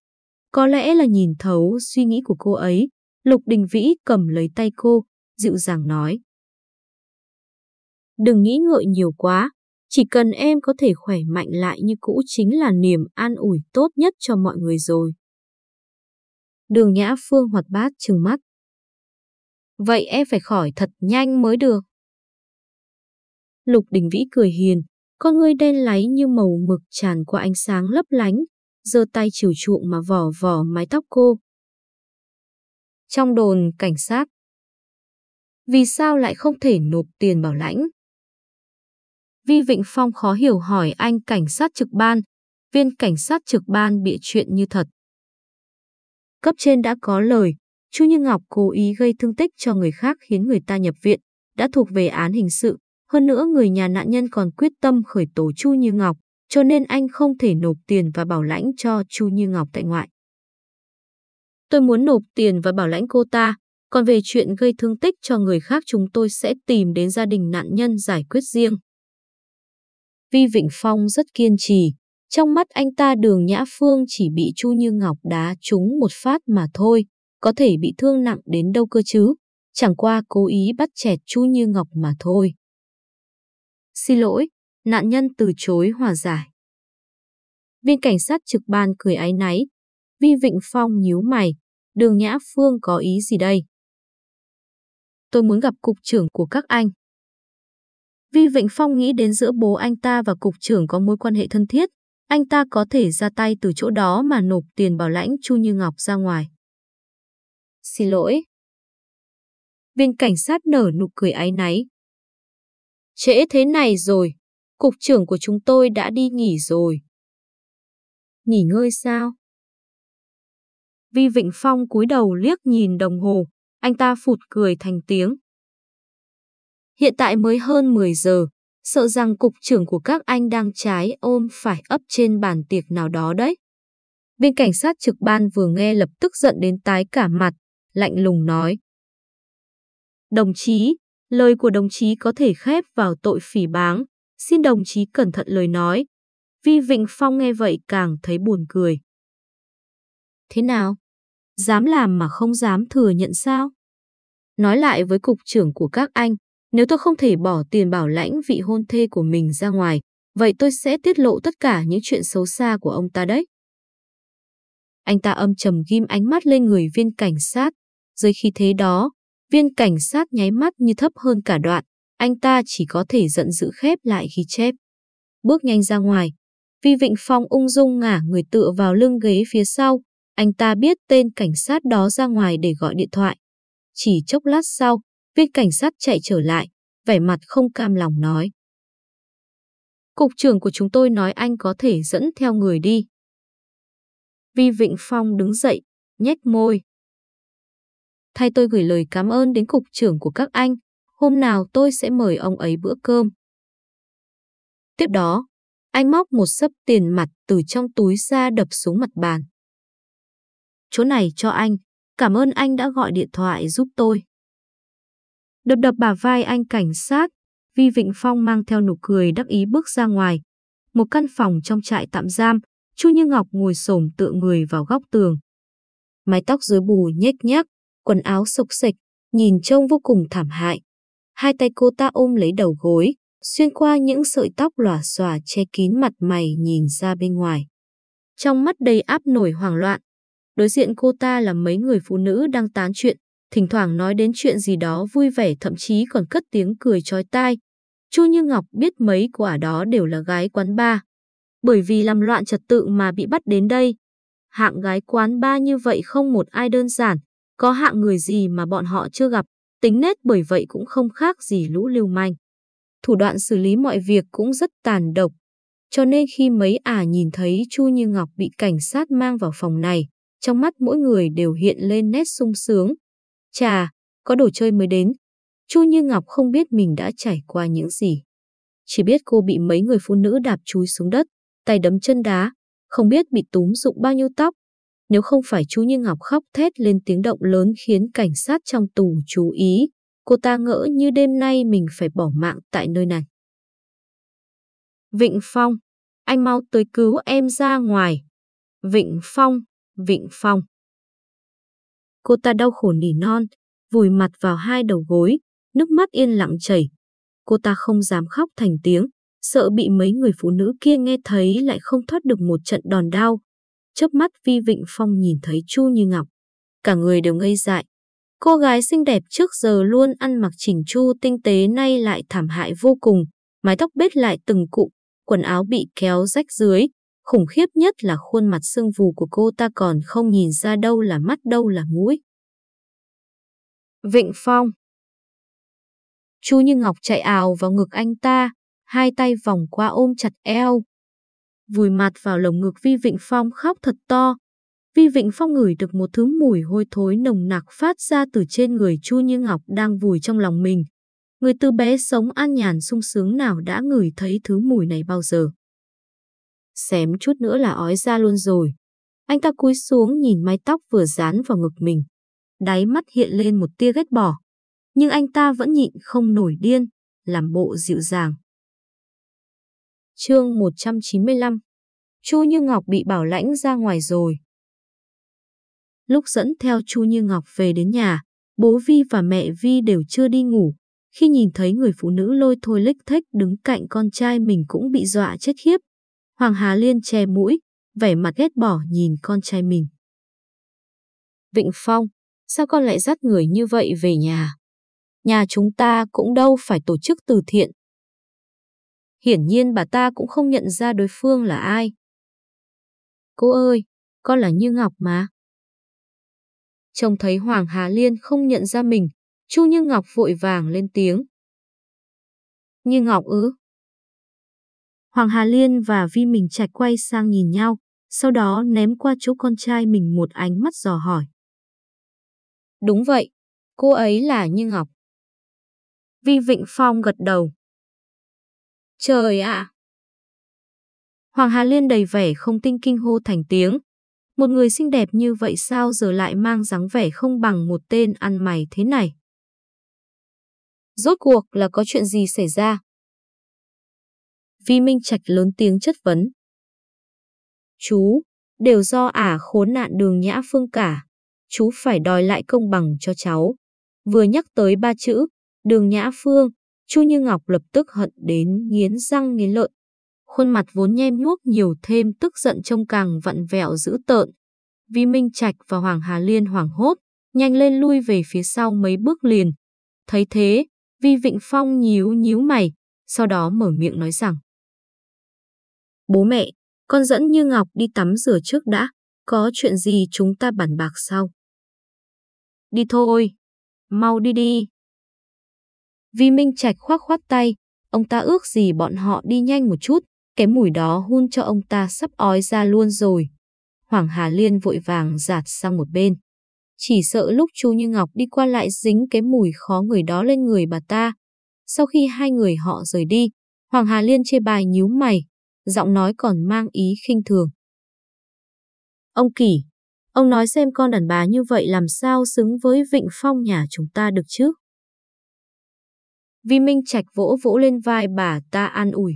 Có lẽ là nhìn thấu suy nghĩ của cô ấy, Lục Đình Vĩ cầm lấy tay cô, dịu dàng nói. Đừng nghĩ ngợi nhiều quá, chỉ cần em có thể khỏe mạnh lại như cũ chính là niềm an ủi tốt nhất cho mọi người rồi. Đường Nhã Phương hoạt bát trừng mắt. Vậy em phải khỏi thật nhanh mới được. Lục Đình Vĩ cười hiền, con ngươi đen láy như màu mực tràn qua ánh sáng lấp lánh, giơ tay chiều chuộng mà vò vò mái tóc cô. Trong đồn cảnh sát, vì sao lại không thể nộp tiền bảo lãnh? Vi Vịnh Phong khó hiểu hỏi anh cảnh sát trực ban, viên cảnh sát trực ban bịa chuyện như thật. Cấp trên đã có lời, Chu Như Ngọc cố ý gây thương tích cho người khác khiến người ta nhập viện, đã thuộc về án hình sự. Hơn nữa người nhà nạn nhân còn quyết tâm khởi tố Chu Như Ngọc, cho nên anh không thể nộp tiền và bảo lãnh cho Chu Như Ngọc tại ngoại. Tôi muốn nộp tiền và bảo lãnh cô ta, còn về chuyện gây thương tích cho người khác chúng tôi sẽ tìm đến gia đình nạn nhân giải quyết riêng. Vi Vịnh Phong rất kiên trì, trong mắt anh ta đường Nhã Phương chỉ bị Chu Như Ngọc đá trúng một phát mà thôi, có thể bị thương nặng đến đâu cơ chứ, chẳng qua cố ý bắt chẹt Chu Như Ngọc mà thôi. Xin lỗi, nạn nhân từ chối hòa giải. Viên cảnh sát trực ban cười áy náy. Vi Vịnh Phong nhíu mày, đường Nhã Phương có ý gì đây? Tôi muốn gặp cục trưởng của các anh. Vi Vịnh Phong nghĩ đến giữa bố anh ta và cục trưởng có mối quan hệ thân thiết, anh ta có thể ra tay từ chỗ đó mà nộp tiền bảo lãnh Chu Như Ngọc ra ngoài. Xin lỗi. Viên cảnh sát nở nụ cười áy náy. Trễ thế này rồi, cục trưởng của chúng tôi đã đi nghỉ rồi. Nghỉ ngơi sao? Vi Vịnh Phong cúi đầu liếc nhìn đồng hồ, anh ta phụt cười thành tiếng. Hiện tại mới hơn 10 giờ, sợ rằng cục trưởng của các anh đang trái ôm phải ấp trên bàn tiệc nào đó đấy. Viên cảnh sát trực ban vừa nghe lập tức giận đến tái cả mặt, lạnh lùng nói. Đồng chí, lời của đồng chí có thể khép vào tội phỉ báng, xin đồng chí cẩn thận lời nói. Vi Vịnh Phong nghe vậy càng thấy buồn cười. Thế nào? Dám làm mà không dám thừa nhận sao? Nói lại với cục trưởng của các anh, nếu tôi không thể bỏ tiền bảo lãnh vị hôn thê của mình ra ngoài, vậy tôi sẽ tiết lộ tất cả những chuyện xấu xa của ông ta đấy. Anh ta âm trầm ghim ánh mắt lên người viên cảnh sát. Dưới khi thế đó, viên cảnh sát nháy mắt như thấp hơn cả đoạn. Anh ta chỉ có thể giận dữ khép lại ghi chép. Bước nhanh ra ngoài, Vi Vịnh Phong ung dung ngả người tựa vào lưng ghế phía sau. Anh ta biết tên cảnh sát đó ra ngoài để gọi điện thoại. Chỉ chốc lát sau, Viên cảnh sát chạy trở lại, vẻ mặt không cam lòng nói. Cục trưởng của chúng tôi nói anh có thể dẫn theo người đi. Vi Vịnh Phong đứng dậy, nhếch môi. Thay tôi gửi lời cảm ơn đến cục trưởng của các anh, hôm nào tôi sẽ mời ông ấy bữa cơm. Tiếp đó, anh móc một sấp tiền mặt từ trong túi ra đập xuống mặt bàn. Chỗ này cho anh, cảm ơn anh đã gọi điện thoại giúp tôi. Đập đập bả vai anh cảnh sát, Vi Vịnh Phong mang theo nụ cười đắc ý bước ra ngoài. Một căn phòng trong trại tạm giam, Chu Như Ngọc ngồi xổm tựa người vào góc tường. Mái tóc rối bù nhếch nhác, quần áo sộc sịch, nhìn trông vô cùng thảm hại. Hai tay cô ta ôm lấy đầu gối, xuyên qua những sợi tóc lòa xòa che kín mặt mày nhìn ra bên ngoài. Trong mắt đầy áp nổi hoảng loạn, đối diện cô ta là mấy người phụ nữ đang tán chuyện, thỉnh thoảng nói đến chuyện gì đó vui vẻ thậm chí còn cất tiếng cười chói tai. Chu Như Ngọc biết mấy quả đó đều là gái quán bar. Bởi vì làm loạn trật tự mà bị bắt đến đây. Hạng gái quán bar như vậy không một ai đơn giản, có hạng người gì mà bọn họ chưa gặp, tính nết bởi vậy cũng không khác gì lũ lưu manh. Thủ đoạn xử lý mọi việc cũng rất tàn độc, cho nên khi mấy ả nhìn thấy Chu Như Ngọc bị cảnh sát mang vào phòng này, trong mắt mỗi người đều hiện lên nét sung sướng, Chà, có đồ chơi mới đến. Chu Như Ngọc không biết mình đã trải qua những gì. Chỉ biết cô bị mấy người phụ nữ đạp chúi xuống đất, tay đấm chân đá, không biết bị túm dụng bao nhiêu tóc. Nếu không phải chú Như Ngọc khóc thét lên tiếng động lớn khiến cảnh sát trong tù chú ý, cô ta ngỡ như đêm nay mình phải bỏ mạng tại nơi này. Vịnh Phong, anh mau tới cứu em ra ngoài. Vịnh Phong, Vịnh Phong. Cô ta đau khổ nỉ non, vùi mặt vào hai đầu gối, nước mắt yên lặng chảy. Cô ta không dám khóc thành tiếng, sợ bị mấy người phụ nữ kia nghe thấy lại không thoát được một trận đòn đau. Chớp mắt Vi Vịnh Phong nhìn thấy Chu Như Ngọc. Cả người đều ngây dại. Cô gái xinh đẹp trước giờ luôn ăn mặc chỉnh chu tinh tế nay lại thảm hại vô cùng, mái tóc bết lại từng cụm, quần áo bị kéo rách dưới. Khủng khiếp nhất là khuôn mặt sưng vù của cô ta còn không nhìn ra đâu là mắt đâu là mũi. Vịnh Phong Chu Như Ngọc chạy ào vào ngực anh ta, hai tay vòng qua ôm chặt eo. Vùi mặt vào lồng ngực Vi Vịnh Phong khóc thật to. Vi Vịnh Phong ngửi được một thứ mùi hôi thối nồng nặc phát ra từ trên người Chu Như Ngọc đang vùi trong lòng mình. Người từ bé sống an nhàn sung sướng nào đã ngửi thấy thứ mùi này bao giờ. Xém chút nữa là ói ra luôn rồi. Anh ta cúi xuống nhìn mái tóc vừa dán vào ngực mình. Đáy mắt hiện lên một tia ghét bỏ. Nhưng anh ta vẫn nhịn không nổi điên, làm bộ dịu dàng. Chương 195 Chu Như Ngọc bị bảo lãnh ra ngoài rồi. Lúc dẫn theo Chu Như Ngọc về đến nhà, bố Vi và mẹ Vi đều chưa đi ngủ. Khi nhìn thấy người phụ nữ lôi thôi lích thách đứng cạnh con trai mình cũng bị dọa chết khiếp. Hoàng Hà Liên che mũi, vẻ mặt ghét bỏ nhìn con trai mình. Vịnh Phong, sao con lại dắt người như vậy về nhà? Nhà chúng ta cũng đâu phải tổ chức từ thiện, Hiển nhiên bà ta cũng không nhận ra đối phương là ai. Cô ơi, con là Như Ngọc mà. Trông thấy Hoàng Hà Liên không nhận ra mình, Chu Như Ngọc vội vàng lên tiếng. Như Ngọc ư? Hoàng Hà Liên và Vi Mình Trạch quay sang nhìn nhau, sau đó ném qua chỗ con trai mình một ánh mắt dò hỏi. Đúng vậy, cô ấy là Như Ngọc. Vi Vịnh Phong gật đầu. Trời ạ! Hoàng Hà Liên đầy vẻ không tinh kinh hô thành tiếng. Một người xinh đẹp như vậy sao giờ lại mang dáng vẻ không bằng một tên ăn mày thế này? Rốt cuộc là có chuyện gì xảy ra? Vi Minh Trạch lớn tiếng chất vấn. Chú, đều do ả khốn nạn đường nhã phương cả. Chú phải đòi lại công bằng cho cháu. Vừa nhắc tới ba chữ, đường nhã phương, Chu Như Ngọc lập tức hận đến nghiến răng nghiến lợi. Khuôn mặt vốn nhem nhuốc nhiều thêm tức giận trông càng vặn vẹo dữ tợn. Vi Minh Trạch và Hoàng Hà Liên hoảng hốt, nhanh lên lui về phía sau mấy bước liền. Thấy thế, Vi Vịnh Phong nhíu nhíu mày, sau đó mở miệng nói rằng. Bố mẹ, con dẫn Như Ngọc đi tắm rửa trước đã, có chuyện gì chúng ta bàn bạc sau. Đi thôi, mau đi đi. Vi Minh Trạch khoác khoát tay, ông ta ước gì bọn họ đi nhanh một chút, cái mùi đó hun cho ông ta sắp ói ra luôn rồi. Hoàng Hà Liên vội vàng giạt sang một bên. Chỉ sợ lúc chú Như Ngọc đi qua lại dính cái mùi khó người đó lên người bà ta. Sau khi hai người họ rời đi, Hoàng Hà Liên chê bài nhíu mày, giọng nói còn mang ý khinh thường. Ông Kỳ, ông nói xem con đàn bà như vậy làm sao xứng với Vịnh Phong nhà chúng ta được chứ? Vi Minh Trạch vỗ vỗ lên vai bà ta an ủi.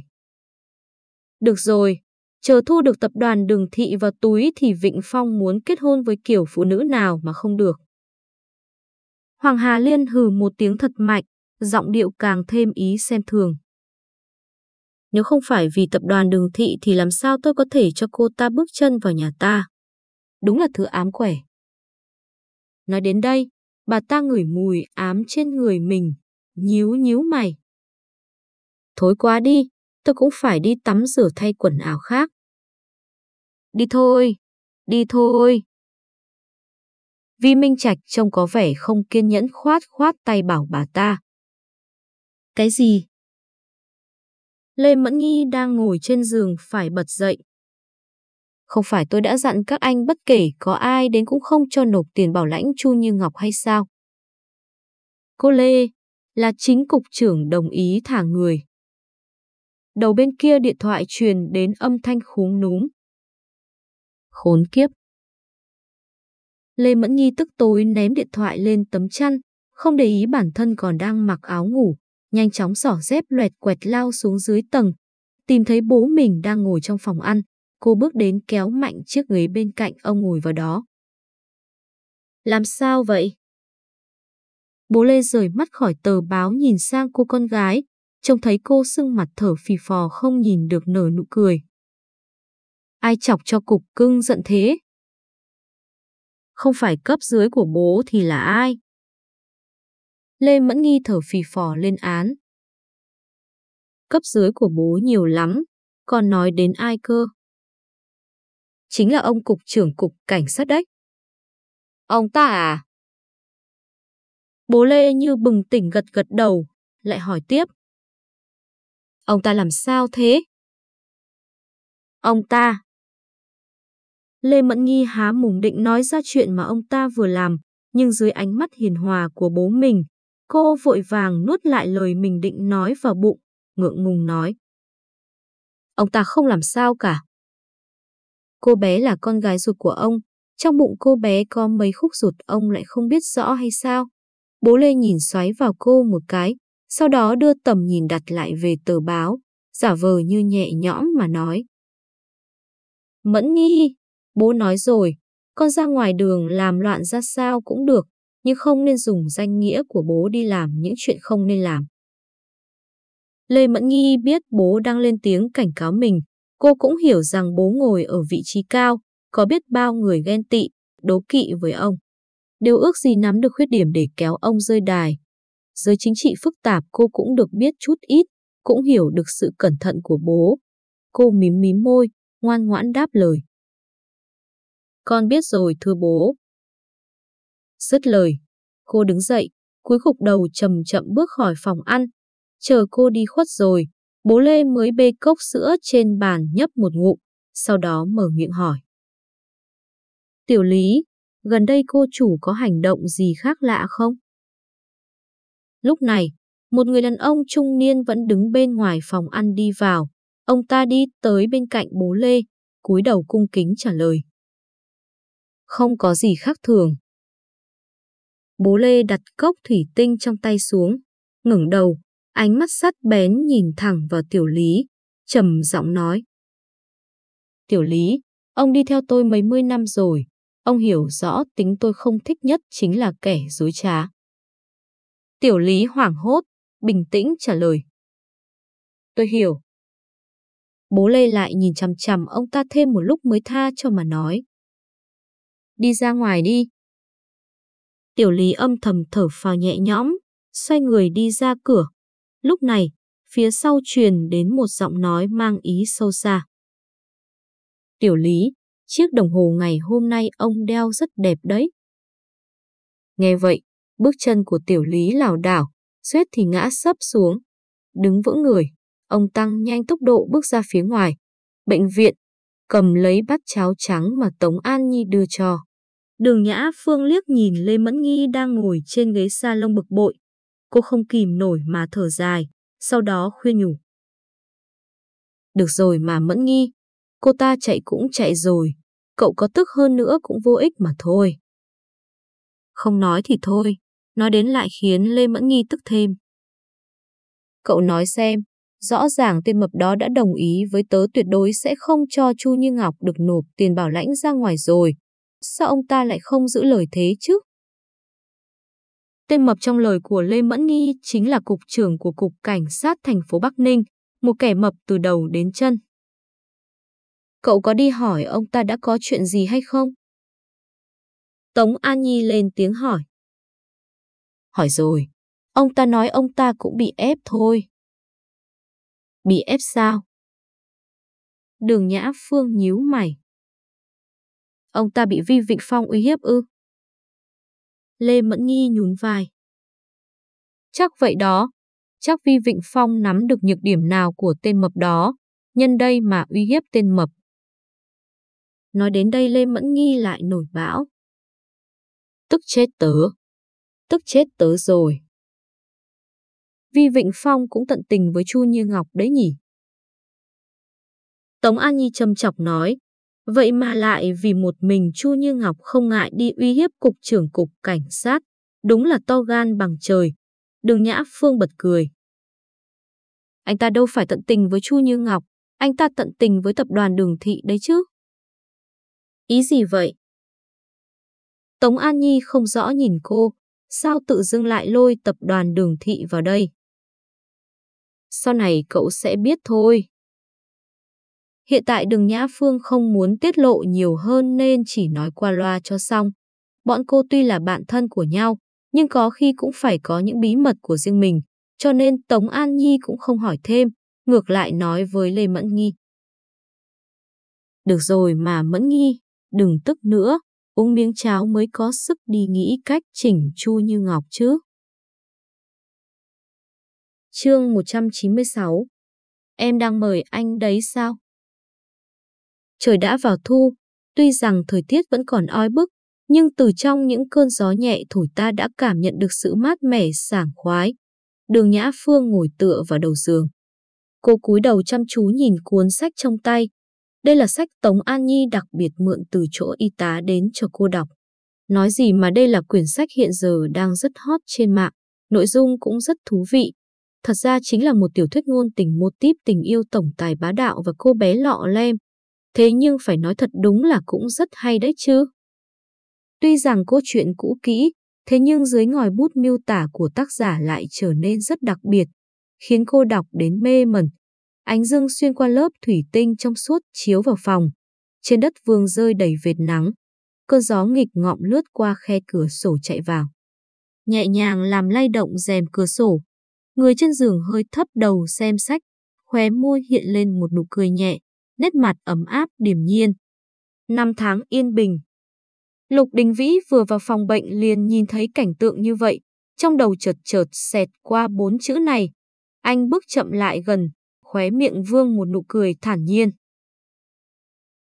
Được rồi, chờ thu được tập đoàn đường thị vào túi thì Vịnh Phong muốn kết hôn với kiểu phụ nữ nào mà không được. Hoàng Hà Liên hừ một tiếng thật mạnh, giọng điệu càng thêm ý xem thường. Nếu không phải vì tập đoàn đường thị thì làm sao tôi có thể cho cô ta bước chân vào nhà ta? Đúng là thứ ám quẻ. Nói đến đây, bà ta ngửi mùi ám trên người mình, nhíu nhíu mày. Thối quá đi, tôi cũng phải đi tắm rửa thay quần áo khác. Đi thôi, đi thôi. Vi Minh Trạch trông có vẻ không kiên nhẫn khoát khoát tay bảo bà ta. Cái gì? Lê Mẫn Nghi đang ngồi trên giường phải bật dậy. Không phải tôi đã dặn các anh bất kể có ai đến cũng không cho nộp tiền bảo lãnh Chu Như Ngọc hay sao? Cô Lê, là chính cục trưởng đồng ý thả người. Đầu bên kia điện thoại truyền đến âm thanh khúm núm. khốn kiếp. Lê Mẫn Nhi tức tối ném điện thoại lên tấm chăn, không để ý bản thân còn đang mặc áo ngủ, nhanh chóng xỏ dép loẹt quẹt lao xuống dưới tầng. Tìm thấy bố mình đang ngồi trong phòng ăn, cô bước đến kéo mạnh chiếc ghế bên cạnh ông ngồi vào đó. Làm sao vậy? Bố Lê rời mắt khỏi tờ báo nhìn sang cô con gái, trông thấy cô sưng mặt thở phì phò không nhìn được nở nụ cười. Ai chọc cho cục cưng giận thế? Không phải cấp dưới của bố thì là ai? Lê Mẫn Nghi thở phì phò lên án. Cấp dưới của bố nhiều lắm, còn nói đến ai cơ? Chính là ông cục trưởng cục cảnh sát đấy. Ông ta à? Bố Lê như bừng tỉnh gật gật đầu, lại hỏi tiếp. Ông ta làm sao thế? Ông ta. Lê Mẫn Nghi há mùng định nói ra chuyện mà ông ta vừa làm, nhưng dưới ánh mắt hiền hòa của bố mình, cô vội vàng nuốt lại lời mình định nói vào bụng, ngượng ngùng nói. Ông ta không làm sao cả. Cô bé là con gái ruột của ông, trong bụng cô bé có mấy khúc ruột ông lại không biết rõ hay sao? Bố Lê nhìn xoáy vào cô một cái, sau đó đưa tầm nhìn đặt lại về tờ báo, giả vờ như nhẹ nhõm mà nói. Mẫn nghi, bố nói rồi, con ra ngoài đường làm loạn ra sao cũng được, nhưng không nên dùng danh nghĩa của bố đi làm những chuyện không nên làm. Lê Mẫn Nghi biết bố đang lên tiếng cảnh cáo mình, cô cũng hiểu rằng bố ngồi ở vị trí cao, có biết bao người ghen tị, đố kỵ với ông. Điều ước gì nắm được khuyết điểm để kéo ông rơi đài. Giới chính trị phức tạp cô cũng được biết chút ít, cũng hiểu được sự cẩn thận của bố. Cô mím mím môi, ngoan ngoãn đáp lời. Con biết rồi thưa bố. Dứt lời, cô đứng dậy, cúi gục đầu chậm chậm bước khỏi phòng ăn. Chờ cô đi khuất rồi, bố Lê mới bê cốc sữa trên bàn nhấp một ngụm, sau đó mở miệng hỏi. Tiểu Lý, gần đây cô chủ có hành động gì khác lạ không? Lúc này, một người đàn ông trung niên vẫn đứng bên ngoài phòng ăn đi vào. Ông ta đi tới bên cạnh bố Lê, cúi đầu cung kính trả lời. Không có gì khác thường. Bố Lê đặt cốc thủy tinh trong tay xuống, ngẩng đầu, ánh mắt sắt bén nhìn thẳng vào Tiểu Lý, trầm giọng nói. Tiểu Lý, ông đi theo tôi mấy mươi năm rồi, ông hiểu rõ tính tôi không thích nhất chính là kẻ dối trá. Tiểu Lý hoảng hốt, bình tĩnh trả lời. Tôi hiểu. Bố Lê lại nhìn chằm chằm ông ta thêm một lúc mới tha cho mà nói. Đi ra ngoài đi. Tiểu Lý âm thầm thở phào nhẹ nhõm, xoay người đi ra cửa. Lúc này, phía sau truyền đến một giọng nói mang ý sâu xa. Tiểu Lý, chiếc đồng hồ ngày hôm nay ông đeo rất đẹp đấy. Nghe vậy, bước chân của tiểu lý lảo đảo, suýt thì ngã sấp xuống. Đứng vững người, ông tăng nhanh tốc độ bước ra phía ngoài. Bệnh viện, cầm lấy bát cháo trắng mà Tống An Nhi đưa cho. Đường Nhã Phương liếc nhìn Lê Mẫn Nghi đang ngồi trên ghế salon bực bội. Cô không kìm nổi mà thở dài, sau đó khuyên nhủ. Được rồi mà Mẫn Nghi, cô ta chạy cũng chạy rồi, cậu có tức hơn nữa cũng vô ích mà thôi. Không nói thì thôi, nói đến lại khiến Lê Mẫn Nghi tức thêm. Cậu nói xem, rõ ràng tên mập đó đã đồng ý với tớ tuyệt đối sẽ không cho Chu Như Ngọc được nộp tiền bảo lãnh ra ngoài rồi. Sao ông ta lại không giữ lời thế chứ? Tên mập trong lời của Lê Mẫn Nghi chính là cục trưởng của Cục Cảnh sát thành phố Bắc Ninh, một kẻ mập từ đầu đến chân. Cậu có đi hỏi ông ta đã có chuyện gì hay không? Tống An Nhi lên tiếng hỏi. Hỏi rồi, ông ta nói ông ta cũng bị ép thôi. Bị ép sao? Đường Nhã Phương nhíu mày. Ông ta bị Vi Vịnh Phong uy hiếp ư? Lê Mẫn Nhi nhún vai. Chắc vậy đó, chắc Vi Vịnh Phong nắm được nhược điểm nào của tên mập đó, nhân đây mà uy hiếp tên mập. Nói đến đây Lê Mẫn Nghi lại nổi bão. Tức chết tớ. Tức chết tớ rồi. Vi Vịnh Phong cũng tận tình với Chu Như Ngọc đấy nhỉ. Tống An Nhi châm chọc nói, Vậy mà lại vì một mình Chu Như Ngọc không ngại đi uy hiếp cục trưởng cục cảnh sát. Đúng là to gan bằng trời. Đường Nhã Phương bật cười. Anh ta đâu phải tận tình với Chu Như Ngọc, anh ta tận tình với tập đoàn đường thị đấy chứ. Ý gì vậy? Tống An Nhi không rõ nhìn cô, sao tự dưng lại lôi tập đoàn đường thị vào đây? Sau này cậu sẽ biết thôi. Hiện tại đường Nhã Phương không muốn tiết lộ nhiều hơn nên chỉ nói qua loa cho xong. Bọn cô tuy là bạn thân của nhau, nhưng có khi cũng phải có những bí mật của riêng mình, cho nên Tống An Nhi cũng không hỏi thêm, ngược lại nói với Lê Mẫn Nghi. Được rồi mà Mẫn Nghi, đừng tức nữa, uống miếng cháo mới có sức đi nghĩ cách chỉnh chu như ngọc chứ. Chương 196 Em đang mời anh đấy sao? Trời đã vào thu, tuy rằng thời tiết vẫn còn oi bức, nhưng từ trong những cơn gió nhẹ thổi ta đã cảm nhận được sự mát mẻ sảng khoái. Đường Nhã Phương ngồi tựa vào đầu giường. Cô cúi đầu chăm chú nhìn cuốn sách trong tay. Đây là sách Tống An Nhi đặc biệt mượn từ chỗ y tá đến cho cô đọc. Nói gì mà đây là quyển sách hiện giờ đang rất hot trên mạng, nội dung cũng rất thú vị. Thật ra chính là một tiểu thuyết ngôn tình mô típ tình yêu tổng tài bá đạo và cô bé lọ lem. Thế nhưng phải nói thật đúng là cũng rất hay đấy chứ. Tuy rằng câu chuyện cũ kỹ, thế nhưng dưới ngòi bút miêu tả của tác giả lại trở nên rất đặc biệt, khiến cô đọc đến mê mẩn. Ánh dương xuyên qua lớp thủy tinh trong suốt chiếu vào phòng. Trên đất vương rơi đầy vệt nắng. Cơn gió nghịch ngọm lướt qua khe cửa sổ chạy vào. Nhẹ nhàng làm lay động rèm cửa sổ. Người trên giường hơi thấp đầu xem sách, khóe môi hiện lên một nụ cười nhẹ, nét mặt ấm áp điềm nhiên. Năm tháng yên bình, Lục Đình Vĩ vừa vào phòng bệnh liền nhìn thấy cảnh tượng như vậy, trong đầu chợt chợt xẹt qua bốn chữ này. Anh bước chậm lại gần, khóe miệng vương một nụ cười thản nhiên.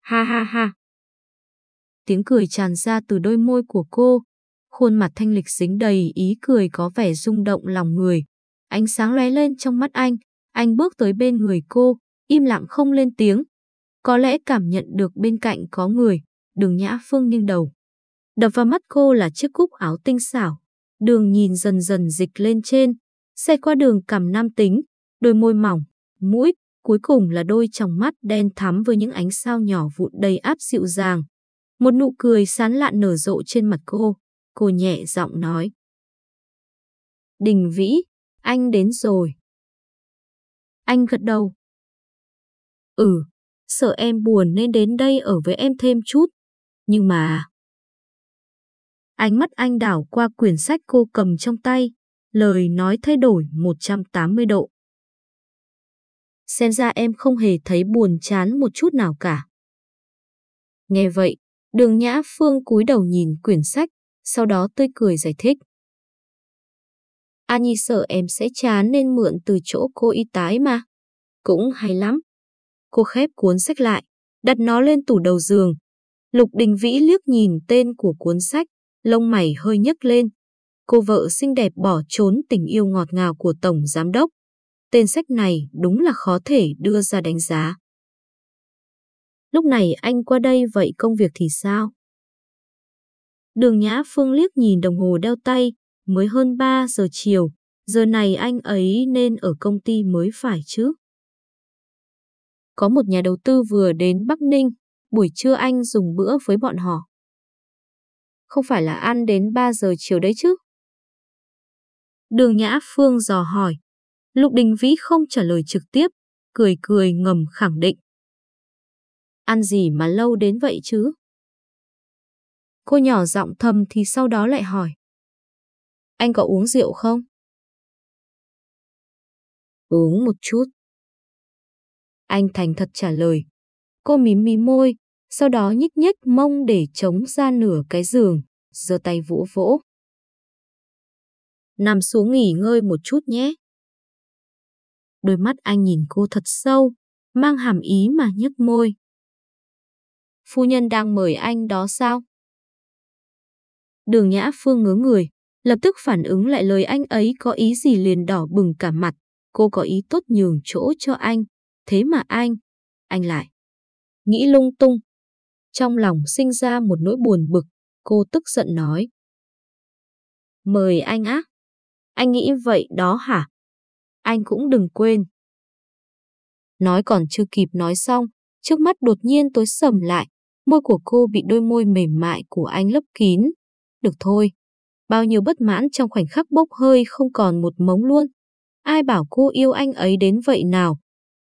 Ha ha ha. Tiếng cười tràn ra từ đôi môi của cô, khuôn mặt thanh lịch dính đầy ý cười có vẻ rung động lòng người. Ánh sáng lóe lên trong mắt anh, anh bước tới bên người cô, im lặng không lên tiếng. Có lẽ cảm nhận được bên cạnh có người, đường nhã phương nghiêng đầu. Đập vào mắt cô là chiếc cúc áo tinh xảo. Đường nhìn dần dần dịch lên trên, xe qua đường cằm nam tính, đôi môi mỏng, mũi, cuối cùng là đôi tròng mắt đen thắm với những ánh sao nhỏ vụn đầy áp dịu dàng. Một nụ cười sán lạn nở rộ trên mặt cô, cô nhẹ giọng nói. Đình Vĩ, anh đến rồi. Anh gật đầu. Ừ, sợ em buồn nên đến đây ở với em thêm chút. Nhưng mà... Ánh mắt anh đảo qua quyển sách cô cầm trong tay, lời nói thay đổi 180 độ. Xem ra em không hề thấy buồn chán một chút nào cả. Nghe vậy, đường Nhã Phương cúi đầu nhìn quyển sách, sau đó tươi cười giải thích. Anh Nhi sợ em sẽ chán nên mượn từ chỗ cô y tái mà. Cũng hay lắm. Cô khép cuốn sách lại, đặt nó lên tủ đầu giường. Lục Đình Vĩ liếc nhìn tên của cuốn sách, lông mày hơi nhấc lên. Cô vợ xinh đẹp bỏ trốn tình yêu ngọt ngào của Tổng Giám Đốc. Tên sách này đúng là khó thể đưa ra đánh giá. Lúc này anh qua đây vậy công việc thì sao? Đường Nhã Phương liếc nhìn đồng hồ đeo tay, mới hơn 3 giờ chiều, giờ này anh ấy nên ở công ty mới phải chứ. Có một nhà đầu tư vừa đến Bắc Ninh, buổi trưa anh dùng bữa với bọn họ không phải là ăn đến 3 giờ chiều đấy chứ? Đường Nhã Phương dò hỏi. Lục Đình Vĩ không trả lời trực tiếp, cười cười ngầm khẳng định. Ăn gì mà lâu đến vậy chứ? Cô nhỏ giọng thầm thì sau đó lại hỏi. Anh có uống rượu không? Uống một chút. Anh thành thật trả lời. Cô mím mí môi, sau đó nhích nhích mông để chống ra nửa cái giường, giơ tay vỗ vỗ. Nằm xuống nghỉ ngơi một chút nhé. Đôi mắt anh nhìn cô thật sâu, mang hàm ý mà nhếch môi. Phu nhân đang mời anh đó sao? Đường Nhã Phương ngớ người, lập tức phản ứng lại lời anh ấy có ý gì liền đỏ bừng cả mặt. Cô có ý tốt nhường chỗ cho anh, thế mà anh, anh lại. Nghĩ lung tung, Trong lòng sinh ra một nỗi buồn bực, cô tức giận nói. Mời anh á. Anh nghĩ vậy đó hả? Anh cũng đừng quên. Nói còn chưa kịp nói xong, trước mắt đột nhiên tối sầm lại, môi của cô bị đôi môi mềm mại của anh lấp kín. Được thôi, bao nhiêu bất mãn trong khoảnh khắc bốc hơi không còn một mống luôn. Ai bảo cô yêu anh ấy đến vậy nào?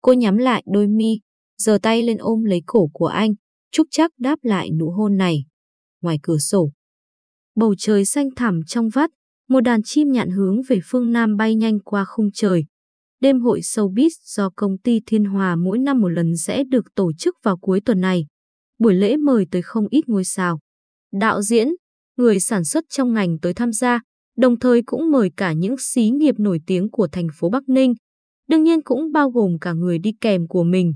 Cô nhắm lại đôi mi, giơ tay lên ôm lấy cổ của anh, chúc chắc đáp lại nụ hôn này. Ngoài cửa sổ, bầu trời xanh thẳm trong vắt, một đàn chim nhạn hướng về phương Nam bay nhanh qua khung trời. Đêm hội showbiz do công ty Thiên Hòa mỗi năm một lần sẽ được tổ chức vào cuối tuần này. Buổi lễ mời tới không ít ngôi sao. Đạo diễn, người sản xuất trong ngành tới tham gia, đồng thời cũng mời cả những xí nghiệp nổi tiếng của thành phố Bắc Ninh. Đương nhiên cũng bao gồm cả người đi kèm của mình.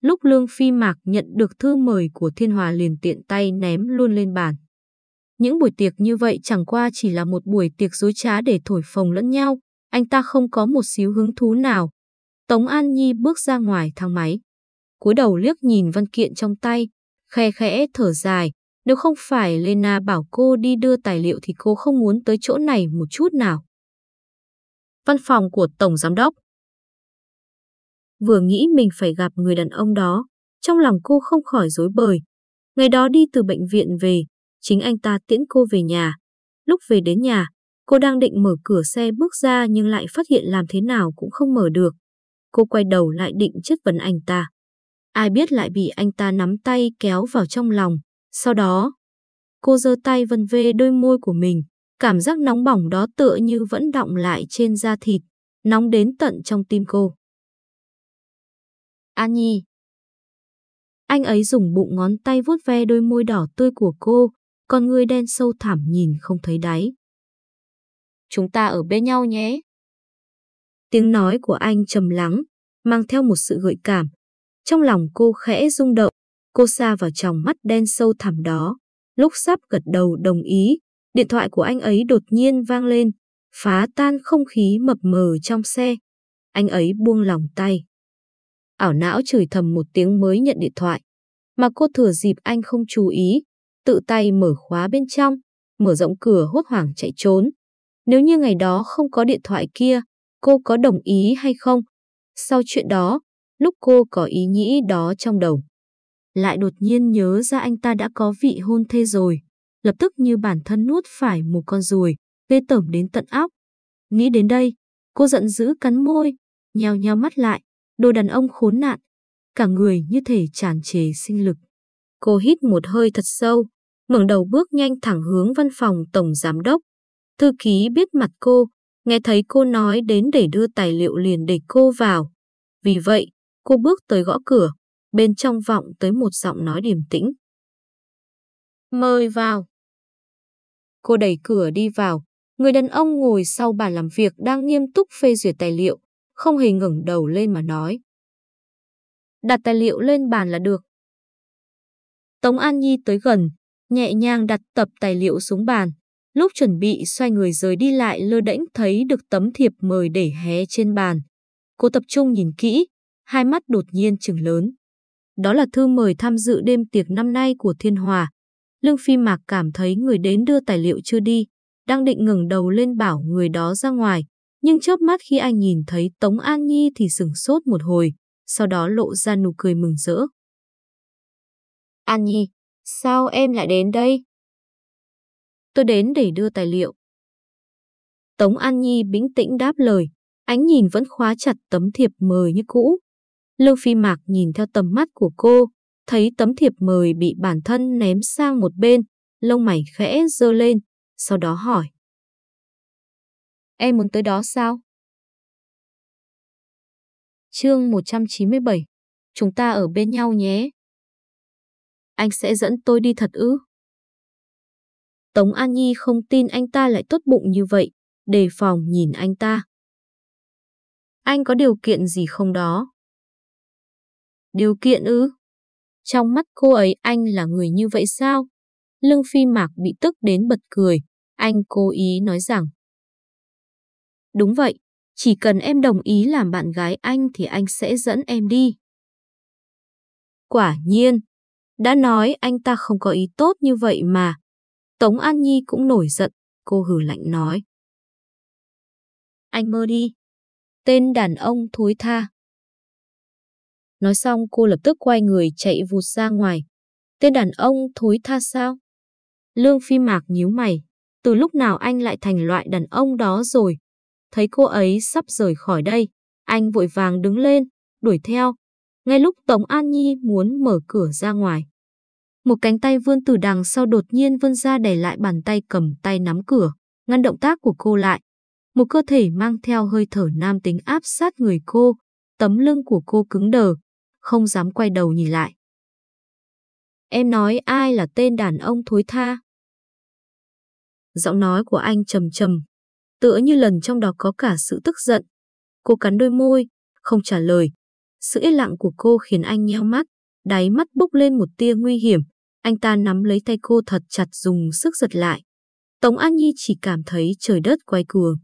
Lúc Lương Phi Mạc nhận được thư mời của Thiên Hòa liền tiện tay ném luôn lên bàn. Những buổi tiệc như vậy chẳng qua chỉ là một buổi tiệc dối trá để thổi phồng lẫn nhau, anh ta không có một xíu hứng thú nào. Tống An Nhi bước ra ngoài thang máy. cúi đầu liếc nhìn văn kiện trong tay, khe khẽ thở dài. Nếu không phải Lena bảo cô đi đưa tài liệu thì cô không muốn tới chỗ này một chút nào. Văn phòng của Tổng Giám đốc Vừa nghĩ mình phải gặp người đàn ông đó, trong lòng cô không khỏi dối bời. Ngày đó đi từ bệnh viện về, chính anh ta tiễn cô về nhà. Lúc về đến nhà, cô đang định mở cửa xe bước ra nhưng lại phát hiện làm thế nào cũng không mở được. Cô quay đầu lại định chất vấn anh ta. Ai biết lại bị anh ta nắm tay kéo vào trong lòng. Sau đó, cô giơ tay vân vê đôi môi của mình. Cảm giác nóng bỏng đó tựa như vẫn đọng lại trên da thịt, nóng đến tận trong tim cô. An Nhi. Anh ấy dùng bụng ngón tay vuốt ve đôi môi đỏ tươi của cô, con người đen sâu thẳm nhìn không thấy đáy. Chúng ta ở bên nhau nhé. Tiếng nói của anh trầm lắng, mang theo một sự gợi cảm. Trong lòng cô khẽ rung động, cô xa vào trong mắt đen sâu thẳm đó. Lúc sắp gật đầu đồng ý, điện thoại của anh ấy đột nhiên vang lên, phá tan không khí mập mờ trong xe. Anh ấy buông lòng tay. Ảo não chửi thầm một tiếng mới nhận điện thoại. Mà cô thừa dịp anh không chú ý, tự tay mở khóa bên trong, mở rộng cửa hốt hoảng chạy trốn. Nếu như ngày đó không có điện thoại kia, cô có đồng ý hay không? Sau chuyện đó, lúc cô có ý nghĩ đó trong đầu, lại đột nhiên nhớ ra anh ta đã có vị hôn thê rồi, lập tức như bản thân nuốt phải một con ruồi, ghê tởm đến tận óc. Nghĩ đến đây, cô giận dữ cắn môi, nheo nheo mắt lại, đồ đàn ông khốn nạn, cả người như thể tràn trề sinh lực. Cô hít một hơi thật sâu, ngẩng đầu bước nhanh thẳng hướng văn phòng tổng giám đốc. Thư ký biết mặt cô, nghe thấy cô nói đến để đưa tài liệu liền để cô vào. Vì vậy, cô bước tới gõ cửa, bên trong vọng tới một giọng nói điềm tĩnh. Mời vào. Cô đẩy cửa đi vào, người đàn ông ngồi sau bàn làm việc đang nghiêm túc phê duyệt tài liệu, không hề ngẩng đầu lên mà nói. Đặt tài liệu lên bàn là được. Tống An Nhi tới gần, nhẹ nhàng đặt tập tài liệu xuống bàn. Lúc chuẩn bị xoay người rời đi lại lơ đễnh thấy được tấm thiệp mời để hé trên bàn. Cô tập trung nhìn kỹ, hai mắt đột nhiên trừng lớn. Đó là thư mời tham dự đêm tiệc năm nay của Thiên Hòa. Lương Phi Mạc cảm thấy người đến đưa tài liệu chưa đi, đang định ngừng đầu lên bảo người đó ra ngoài. Nhưng chớp mắt khi anh nhìn thấy Tống An Nhi thì sừng sốt một hồi, sau đó lộ ra nụ cười mừng rỡ. An Nhi, sao em lại đến đây? Tôi đến để đưa tài liệu. Tống An Nhi bĩnh tĩnh đáp lời, ánh nhìn vẫn khóa chặt tấm thiệp mời như cũ. Lưu Phi Mạc nhìn theo tầm mắt của cô, thấy tấm thiệp mời bị bản thân ném sang một bên, lông mày khẽ dơ lên, sau đó hỏi. Em muốn tới đó sao? Chương 197 Chúng ta ở bên nhau nhé. Anh sẽ dẫn tôi đi thật ư? Tống An Nhi không tin anh ta lại tốt bụng như vậy, đề phòng nhìn anh ta. Anh có điều kiện gì không đó? Điều kiện ư? Trong mắt cô ấy anh là người như vậy sao? Lương Phi Mạc bị tức đến bật cười, anh cố ý nói rằng. Đúng vậy, chỉ cần em đồng ý làm bạn gái anh thì anh sẽ dẫn em đi. Quả nhiên, Đã nói anh ta không có ý tốt như vậy mà. Tống An Nhi cũng nổi giận, cô hử lạnh nói. Anh mơ đi. Tên đàn ông thối tha. Nói xong cô lập tức quay người chạy vụt ra ngoài. Tên đàn ông thối tha sao? Lương Phi Mạc nhíu mày. Từ lúc nào anh lại thành loại đàn ông đó rồi? Thấy cô ấy sắp rời khỏi đây, anh vội vàng đứng lên, đuổi theo. Ngay lúc Tống An Nhi muốn mở cửa ra ngoài. Một cánh tay vươn từ đằng sau đột nhiên vươn ra đẩy lại bàn tay cầm tay nắm cửa, ngăn động tác của cô lại. Một cơ thể mang theo hơi thở nam tính áp sát người cô, tấm lưng của cô cứng đờ, không dám quay đầu nhìn lại. Em nói ai là tên đàn ông thối tha? Giọng nói của anh trầm trầm, tựa như lần trong đó có cả sự tức giận. Cô cắn đôi môi, không trả lời. Sự yên lặng của cô khiến anh nheo mắt, đáy mắt bốc lên một tia nguy hiểm. Anh ta nắm lấy tay cô thật chặt dùng sức giật lại. Tống An Nhi chỉ cảm thấy trời đất quay cuồng.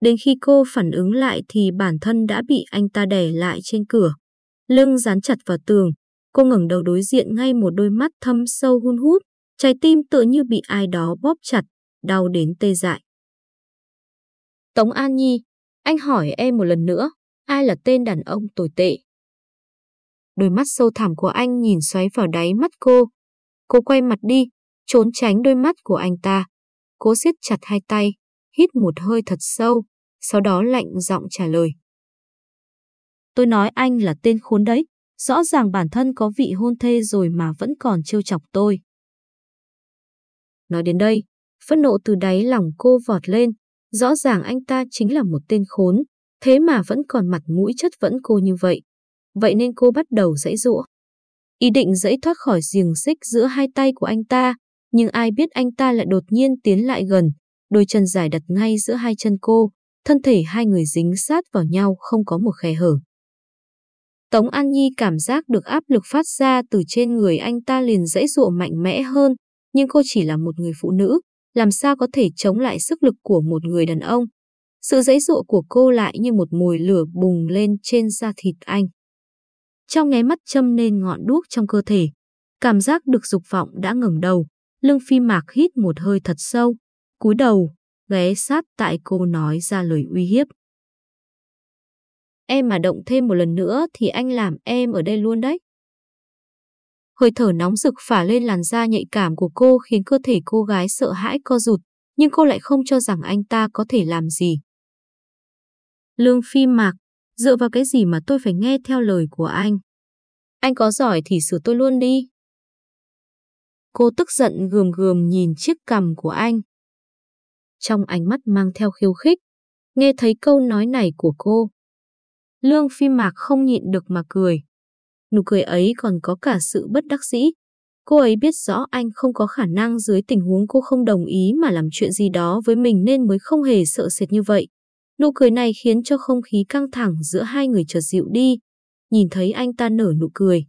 Đến khi cô phản ứng lại thì bản thân đã bị anh ta đè lại trên cửa. Lưng dán chặt vào tường, cô ngẩng đầu đối diện ngay một đôi mắt thâm sâu hun hút, trái tim tựa như bị ai đó bóp chặt, đau đến tê dại. Tống An Nhi, anh hỏi em một lần nữa, ai là tên đàn ông tồi tệ? Đôi mắt sâu thẳm của anh nhìn xoáy vào đáy mắt cô. Cô quay mặt đi, trốn tránh đôi mắt của anh ta. Cố siết chặt hai tay, hít một hơi thật sâu, sau đó lạnh giọng trả lời. Tôi nói anh là tên khốn đấy, rõ ràng bản thân có vị hôn thê rồi mà vẫn còn trêu chọc tôi. Nói đến đây, phẫn nộ từ đáy lòng cô vọt lên, rõ ràng anh ta chính là một tên khốn, thế mà vẫn còn mặt mũi chất vẫn cô như vậy. Vậy nên cô bắt đầu dãy dụa. Ý định dãy thoát khỏi giềng xích giữa hai tay của anh ta, nhưng ai biết anh ta lại đột nhiên tiến lại gần, đôi chân dài đặt ngay giữa hai chân cô, thân thể hai người dính sát vào nhau không có một khe hở. Tống An Nhi cảm giác được áp lực phát ra từ trên người anh ta liền dãy dụa mạnh mẽ hơn, nhưng cô chỉ là một người phụ nữ, làm sao có thể chống lại sức lực của một người đàn ông. Sự dãy dụa của cô lại như một mùi lửa bùng lên trên da thịt anh. Trong nháy mắt châm lên ngọn đuốc trong cơ thể, cảm giác được dục vọng đã ngẩng đầu, lương phi mạc hít một hơi thật sâu, cúi đầu, ghé sát tại cô nói ra lời uy hiếp. Em mà động thêm một lần nữa thì anh làm em ở đây luôn đấy. Hơi thở nóng rực phả lên làn da nhạy cảm của cô khiến cơ thể cô gái sợ hãi co rụt, nhưng cô lại không cho rằng anh ta có thể làm gì. Lương Phi Mạc, dựa vào cái gì mà tôi phải nghe theo lời của anh? Anh có giỏi thì sửa tôi luôn đi. Cô tức giận gườm gườm nhìn chiếc cằm của anh. Trong ánh mắt mang theo khiêu khích, nghe thấy câu nói này của cô. Lương Phi Mạc không nhịn được mà cười. Nụ cười ấy còn có cả sự bất đắc dĩ. Cô ấy biết rõ anh không có khả năng dưới tình huống cô không đồng ý mà làm chuyện gì đó với mình nên mới không hề sợ sệt như vậy. Nụ cười này khiến cho không khí căng thẳng giữa hai người chợt dịu đi. Nhìn thấy anh ta nở nụ cười.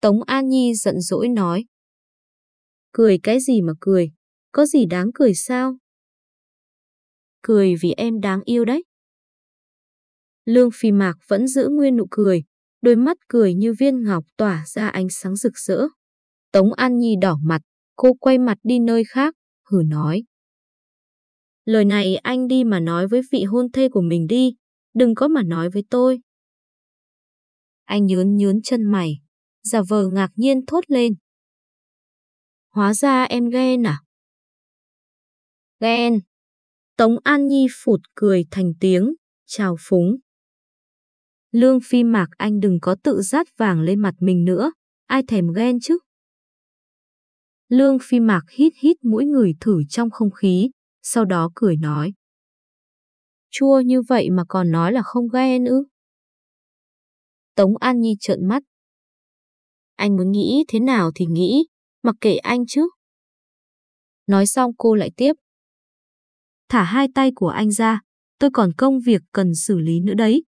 Tống An Nhi giận dỗi nói. Cười cái gì mà cười? Có gì đáng cười sao? Cười vì em đáng yêu đấy. Lương Phi Mạc vẫn giữ nguyên nụ cười, đôi mắt cười như viên ngọc tỏa ra ánh sáng rực rỡ. Tống An Nhi đỏ mặt, cô quay mặt đi nơi khác, hử nói. Lời này anh đi mà nói với vị hôn thê của mình đi, đừng có mà nói với tôi. Anh nhớn nhớn chân mày, giả vờ ngạc nhiên thốt lên. Hóa ra em ghen à? Ghen. Tống An Nhi phụt cười thành tiếng, chào phúng. Lương Phi Mạc anh đừng có tự rát vàng lên mặt mình nữa, ai thèm ghen chứ. Lương Phi Mạc hít hít mũi người thử trong không khí, sau đó cười nói. Chua như vậy mà còn nói là không ghen ư. Tống An Nhi trợn mắt. Anh muốn nghĩ thế nào thì nghĩ, mặc kệ anh chứ. Nói xong cô lại tiếp. Thả hai tay của anh ra, tôi còn công việc cần xử lý nữa đấy.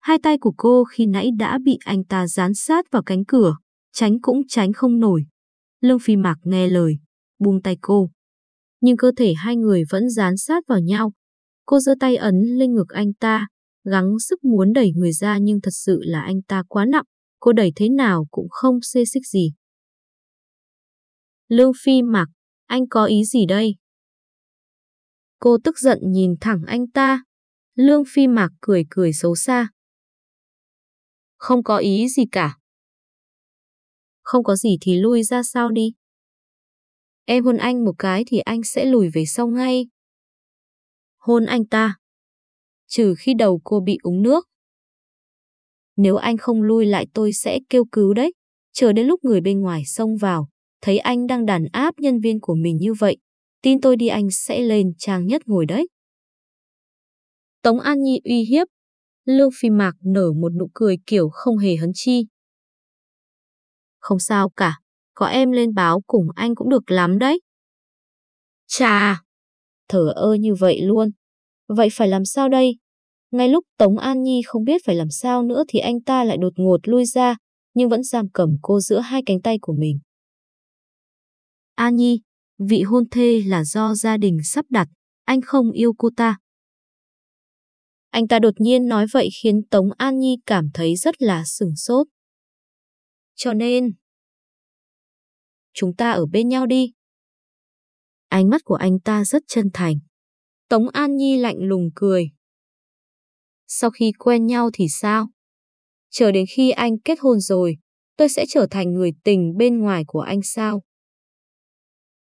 Hai tay của cô khi nãy đã bị anh ta dán sát vào cánh cửa, tránh cũng tránh không nổi. Lương Phi Mạc nghe lời, buông tay cô. Nhưng cơ thể hai người vẫn dán sát vào nhau. Cô giơ tay ấn lên ngực anh ta, gắng sức muốn đẩy người ra nhưng thật sự là anh ta quá nặng, cô đẩy thế nào cũng không xê xích gì. Lương Phi mặc, anh có ý gì đây? Cô tức giận nhìn thẳng anh ta. Lương Phi Mạc cười cười xấu xa. Không có ý gì cả. Không có gì thì lui ra sau đi. Em hôn anh một cái thì anh sẽ lùi về sau ngay. Hôn anh ta. Trừ khi đầu cô bị uống nước. Nếu anh không lui lại tôi sẽ kêu cứu đấy. Chờ đến lúc người bên ngoài xông vào, thấy anh đang đàn áp nhân viên của mình như vậy, tin tôi đi anh sẽ lên trang nhất ngồi đấy. Tống An Nhi uy hiếp. Lương Phi Mạc nở một nụ cười kiểu không hề hấn chi. Không sao cả, có em lên báo cùng anh cũng được lắm đấy. Chà, thở ơ như vậy luôn. Vậy phải làm sao đây? Ngay lúc Tống An Nhi không biết phải làm sao nữa thì anh ta lại đột ngột lui ra, nhưng vẫn giam cầm cô giữa hai cánh tay của mình. An Nhi, vị hôn thê là do gia đình sắp đặt, anh không yêu cô ta. Anh ta đột nhiên nói vậy khiến Tống An Nhi cảm thấy rất là sửng sốt. Cho nên, chúng ta ở bên nhau đi. Ánh mắt của anh ta rất chân thành. Tống An Nhi lạnh lùng cười. Sau khi quen nhau thì sao? Chờ đến khi anh kết hôn rồi, tôi sẽ trở thành người tình bên ngoài của anh sao?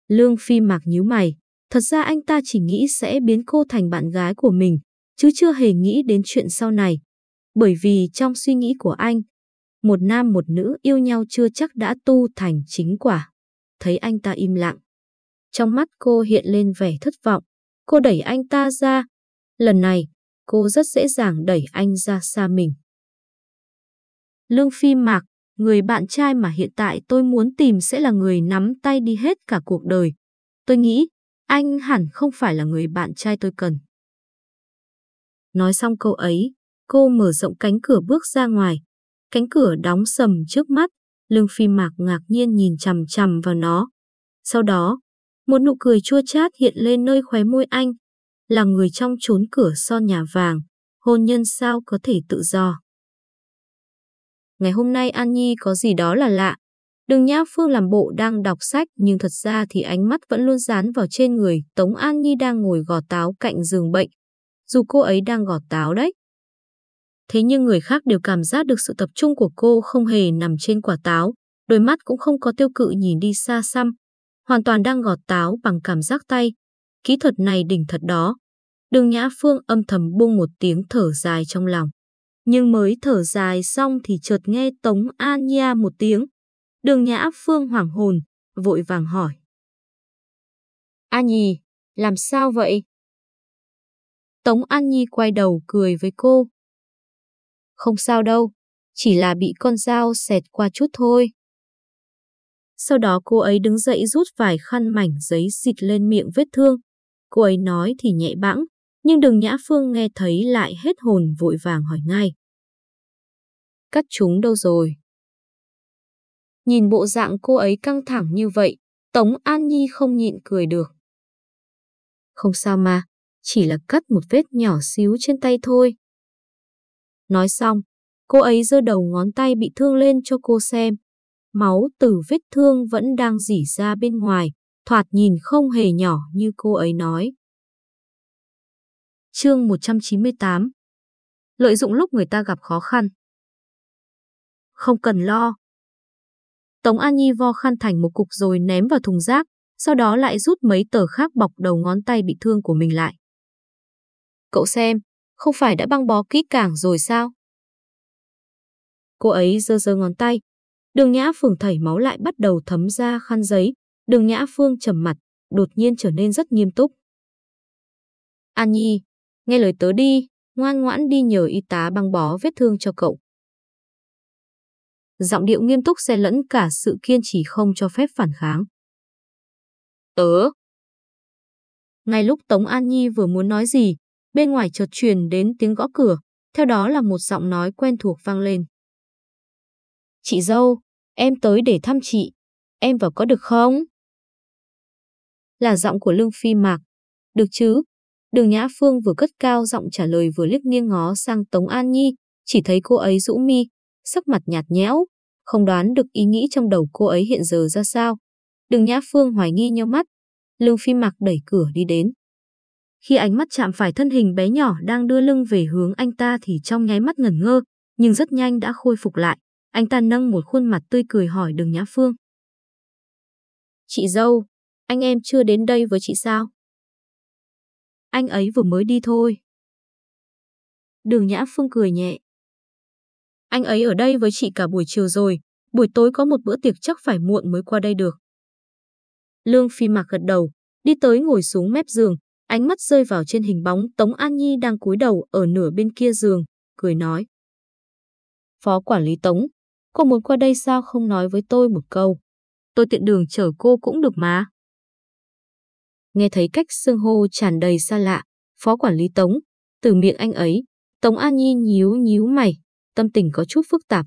Lương Phi mặc nhíu mày. Thật ra anh ta chỉ nghĩ sẽ biến cô thành bạn gái của mình, chứ chưa hề nghĩ đến chuyện sau này. Bởi vì trong suy nghĩ của anh, một nam một nữ yêu nhau chưa chắc đã tu thành chính quả. Thấy anh ta im lặng. Trong mắt cô hiện lên vẻ thất vọng. Cô đẩy anh ta ra. Lần này, cô rất dễ dàng đẩy anh ra xa mình. Lương Phi Mạc, người bạn trai mà hiện tại tôi muốn tìm sẽ là người nắm tay đi hết cả cuộc đời. Tôi nghĩ, anh hẳn không phải là người bạn trai tôi cần. Nói xong câu ấy, cô mở rộng cánh cửa bước ra ngoài. Cánh cửa đóng sầm trước mắt, Lương Phi Mạc ngạc nhiên nhìn chằm chằm vào nó. Sau đó, một nụ cười chua chát hiện lên nơi khóe môi anh. Là người trong trốn cửa son nhà vàng, hôn nhân sao có thể tự do. Ngày hôm nay An Nhi có gì đó là lạ. Đường Nhã Phương làm bộ đang đọc sách nhưng thật ra thì ánh mắt vẫn luôn dán vào trên người Tống An Nhi đang ngồi gò táo cạnh giường bệnh. Dù cô ấy đang gọt táo đấy. Thế nhưng người khác đều cảm giác được sự tập trung của cô không hề nằm trên quả táo, đôi mắt cũng không có tiêu cự nhìn đi xa xăm, hoàn toàn đang gọt táo bằng cảm giác tay. Kỹ thuật này đỉnh thật đó. Đường Nhã Phương âm thầm buông một tiếng thở dài trong lòng. Nhưng mới thở dài xong thì chợt nghe Tống An Nha một tiếng. Đường Nhã Phương hoảng hồn, vội vàng hỏi. A Nhi, làm sao vậy? Tống An Nhi quay đầu cười với cô. Không sao đâu, chỉ là bị con dao xẹt qua chút thôi. Sau đó cô ấy đứng dậy rút vài khăn mảnh giấy xịt lên miệng vết thương. Cô ấy nói thì nhẹ bãng, nhưng đường Nhã Phương nghe thấy lại hết hồn vội vàng hỏi ngay. Cắt chúng đâu rồi? Nhìn bộ dạng cô ấy căng thẳng như vậy, Tống An Nhi không nhịn cười được. Không sao mà, chỉ là cắt một vết nhỏ xíu trên tay thôi. Nói xong, cô ấy giơ đầu ngón tay bị thương lên cho cô xem. Máu từ vết thương vẫn đang dỉ ra bên ngoài, thoạt nhìn không hề nhỏ như cô ấy nói. Chương 198 Lợi dụng lúc người ta gặp khó khăn Không cần lo. Tống An Nhi vo khăn thành một cục rồi ném vào thùng rác, sau đó lại rút mấy tờ khác bọc đầu ngón tay bị thương của mình lại. Cậu xem, không phải đã băng bó kỹ càng rồi sao? Cô ấy giơ giơ ngón tay. Đường Nhã Phương thảy máu lại bắt đầu thấm ra khăn giấy. Đường Nhã Phương trầm mặt, đột nhiên trở nên rất nghiêm túc. An Nhi, nghe lời tớ đi, ngoan ngoãn đi nhờ y tá băng bó vết thương cho cậu. Giọng điệu nghiêm túc xen lẫn cả sự kiên trì không cho phép phản kháng. Tớ. Ngay lúc Tống An Nhi vừa muốn nói gì, Bên ngoài chợt truyền đến tiếng gõ cửa, theo đó là một giọng nói quen thuộc vang lên. Chị dâu, em tới để thăm chị, em vào có được không? Là giọng của Lương Phi Mạc. Được chứ? Đường Nhã Phương vừa cất cao giọng trả lời vừa liếc nghiêng ngó sang Tống An Nhi, chỉ thấy cô ấy rũ mi, sắc mặt nhạt nhẽo, không đoán được ý nghĩ trong đầu cô ấy hiện giờ ra sao. Đường Nhã Phương hoài nghi nhau mắt. Lương Phi Mạc đẩy cửa đi đến. Khi ánh mắt chạm phải thân hình bé nhỏ đang đưa lưng về hướng anh ta thì trong nháy mắt ngẩn ngơ, nhưng rất nhanh đã khôi phục lại. Anh ta nâng một khuôn mặt tươi cười hỏi đường Nhã Phương. Chị dâu, anh em chưa đến đây với chị sao? Anh ấy vừa mới đi thôi. Đường Nhã Phương cười nhẹ. Anh ấy ở đây với chị cả buổi chiều rồi, buổi tối có một bữa tiệc chắc phải muộn mới qua đây được. Lương Phi Mạc gật đầu, đi tới ngồi xuống mép giường, ánh mắt rơi vào trên hình bóng Tống An Nhi đang cúi đầu ở nửa bên kia giường, cười nói. Phó quản lý Tống, cô muốn qua đây sao không nói với tôi một câu? Tôi tiện đường chở cô cũng được mà. Nghe thấy cách xương hô tràn đầy xa lạ, phó quản lý Tống, từ miệng anh ấy, Tống An Nhi nhíu nhíu mày, tâm tình có chút phức tạp.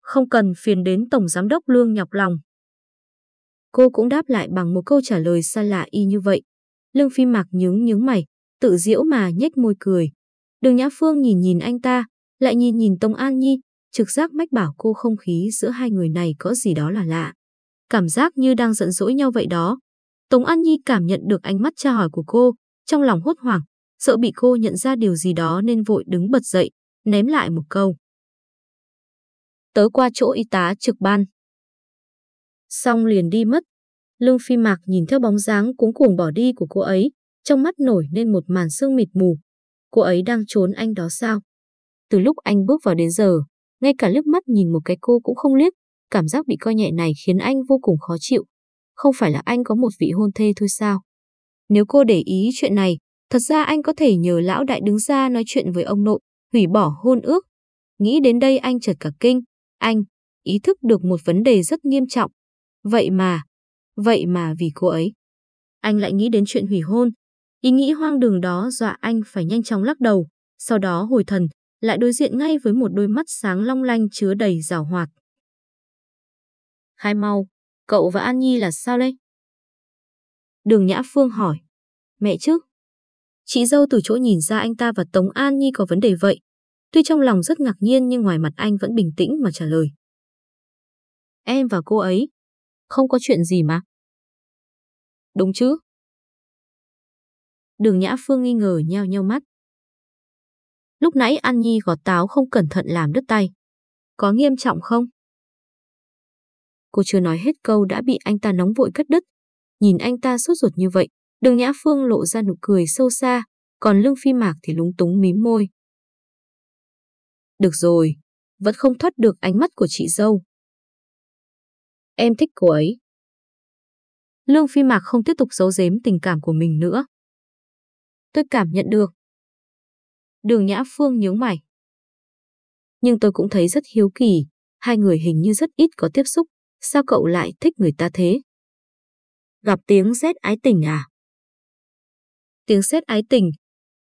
Không cần phiền đến Tổng Giám đốc Lương nhọc lòng. Cô cũng đáp lại bằng một câu trả lời xa lạ y như vậy. Lương Phi Mạc nhướng nhướng mày, tự diễu mà nhếch môi cười. Đường Nhã Phương nhìn nhìn anh ta, lại nhìn nhìn Tông An Nhi, trực giác mách bảo cô không khí giữa hai người này có gì đó là lạ. Cảm giác như đang giận dỗi nhau vậy đó. Tống An Nhi cảm nhận được ánh mắt tra hỏi của cô, trong lòng hốt hoảng, sợ bị cô nhận ra điều gì đó nên vội đứng bật dậy, ném lại một câu. Tớ qua chỗ y tá trực ban. Xong liền đi mất. Lương Phi Mạc nhìn theo bóng dáng cuống cuồng bỏ đi của cô ấy, trong mắt nổi lên một màn sương mịt mù. Cô ấy đang trốn anh đó sao? Từ lúc anh bước vào đến giờ, ngay cả liếc mắt nhìn một cái cô cũng không liếc, cảm giác bị coi nhẹ này khiến anh vô cùng khó chịu. Không phải là anh có một vị hôn thê thôi sao? Nếu cô để ý chuyện này, thật ra anh có thể nhờ lão đại đứng ra nói chuyện với ông nội, hủy bỏ hôn ước. Nghĩ đến đây anh chợt cả kinh, anh ý thức được một vấn đề rất nghiêm trọng. Vậy mà, vậy mà vì cô ấy. Anh lại nghĩ đến chuyện hủy hôn. Ý nghĩ hoang đường đó dọa anh phải nhanh chóng lắc đầu, sau đó hồi thần, lại đối diện ngay với một đôi mắt sáng long lanh chứa đầy rào hoạt. Khai mau, cậu và An Nhi là sao đây? Đường Nhã Phương hỏi. Mẹ chứ? Chị dâu từ chỗ nhìn ra anh ta và Tống An Nhi có vấn đề vậy. Tuy trong lòng rất ngạc nhiên nhưng ngoài mặt anh vẫn bình tĩnh mà trả lời. Em và cô ấy. Không có chuyện gì mà. Đúng chứ? Đường Nhã Phương nghi ngờ nheo nheo mắt. Lúc nãy An Nhi gọt táo không cẩn thận làm đứt tay. Có nghiêm trọng không? Cô chưa nói hết câu đã bị anh ta nóng vội cất đứt. Nhìn anh ta sốt ruột như vậy, đường Nhã Phương lộ ra nụ cười sâu xa, còn Lương Phi Mạc thì lúng túng mím môi. Được rồi, vẫn không thoát được ánh mắt của chị dâu. Em thích cô ấy. Lương Phi Mạc không tiếp tục giấu giếm tình cảm của mình nữa. Tôi cảm nhận được. Đường Nhã Phương nhướng mày. Nhưng tôi cũng thấy rất hiếu kỳ, hai người hình như rất ít có tiếp xúc, sao cậu lại thích người ta thế? Gặp tiếng rét ái tình à? Tiếng sét ái tình.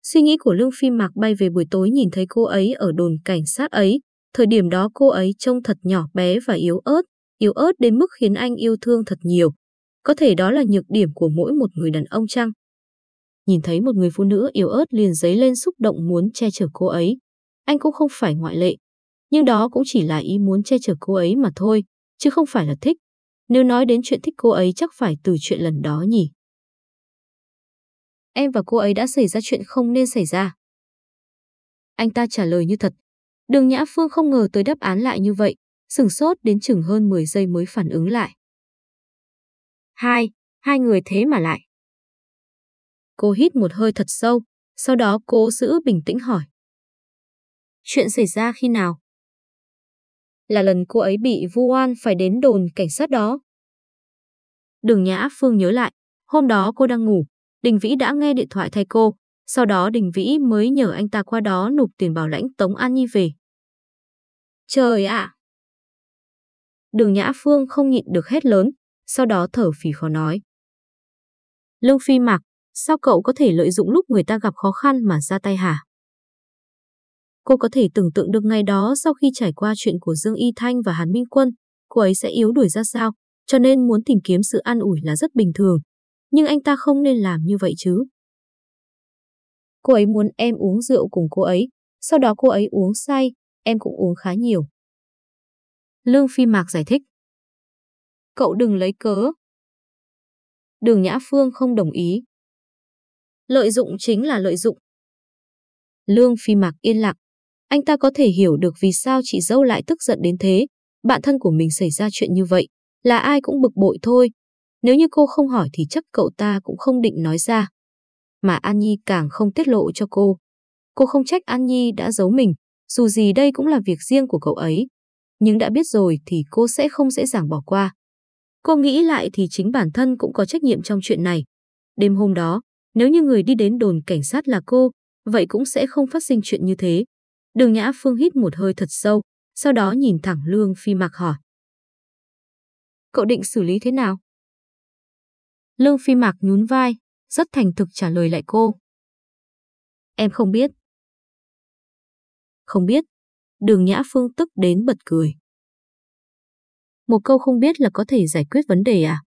Suy nghĩ của Lương Phi Mạc bay về buổi tối nhìn thấy cô ấy ở đồn cảnh sát ấy. Thời điểm đó cô ấy trông thật nhỏ bé và yếu ớt, yếu ớt đến mức khiến anh yêu thương thật nhiều. Có thể đó là nhược điểm của mỗi một người đàn ông chăng? Nhìn thấy một người phụ nữ yếu ớt liền dấy lên xúc động muốn che chở cô ấy. Anh cũng không phải ngoại lệ. Nhưng đó cũng chỉ là ý muốn che chở cô ấy mà thôi, chứ không phải là thích. Nếu nói đến chuyện thích cô ấy chắc phải từ chuyện lần đó nhỉ. Em và cô ấy đã xảy ra chuyện không nên xảy ra. Anh ta trả lời như thật. Đường Nhã Phương không ngờ tới đáp án lại như vậy, sừng sốt đến chừng hơn 10 giây mới phản ứng lại. Hai, hai người thế mà lại. Cô hít một hơi thật sâu, sau đó cố giữ bình tĩnh hỏi. Chuyện xảy ra khi nào? Là lần cô ấy bị vu oan phải đến đồn cảnh sát đó. Đường Nhã Phương nhớ lại, hôm đó cô đang ngủ, Đình Vĩ đã nghe điện thoại thay cô, sau đó Đình Vĩ mới nhờ anh ta qua đó nộp tiền bảo lãnh Tống An Nhi về. Trời ạ! Đường Nhã Phương không nhịn được hết lớn, sau đó thở phì khó nói. Lương Phi Mạc, sao cậu có thể lợi dụng lúc người ta gặp khó khăn mà ra tay hả? Cô có thể tưởng tượng được ngày đó sau khi trải qua chuyện của Dương Y Thanh và Hàn Minh Quân, cô ấy sẽ yếu đuổi ra sao, cho nên muốn tìm kiếm sự an ủi là rất bình thường. Nhưng anh ta không nên làm như vậy chứ. Cô ấy muốn em uống rượu cùng cô ấy, sau đó cô ấy uống say, em cũng uống khá nhiều. Lương Phi Mạc giải thích. Cậu đừng lấy cớ. Đường Nhã Phương không đồng ý. Lợi dụng chính là lợi dụng. Lương Phi Mạc yên lặng. Anh ta có thể hiểu được vì sao chị dâu lại tức giận đến thế. Bạn thân của mình xảy ra chuyện như vậy, là ai cũng bực bội thôi. Nếu như cô không hỏi thì chắc cậu ta cũng không định nói ra. Mà An Nhi càng không tiết lộ cho cô. Cô không trách An Nhi đã giấu mình, dù gì đây cũng là việc riêng của cậu ấy. Nhưng đã biết rồi thì cô sẽ không dễ dàng bỏ qua. Cô nghĩ lại thì chính bản thân cũng có trách nhiệm trong chuyện này. Đêm hôm đó, nếu như người đi đến đồn cảnh sát là cô, vậy cũng sẽ không phát sinh chuyện như thế. Đường Nhã Phương hít một hơi thật sâu, sau đó nhìn thẳng Lương Phi Mạc hỏi. Cậu định xử lý thế nào? Lương Phi Mạc nhún vai, rất thành thực trả lời lại cô. Em không biết. Không biết. Đường Nhã Phương tức đến bật cười. Một câu không biết là có thể giải quyết vấn đề à?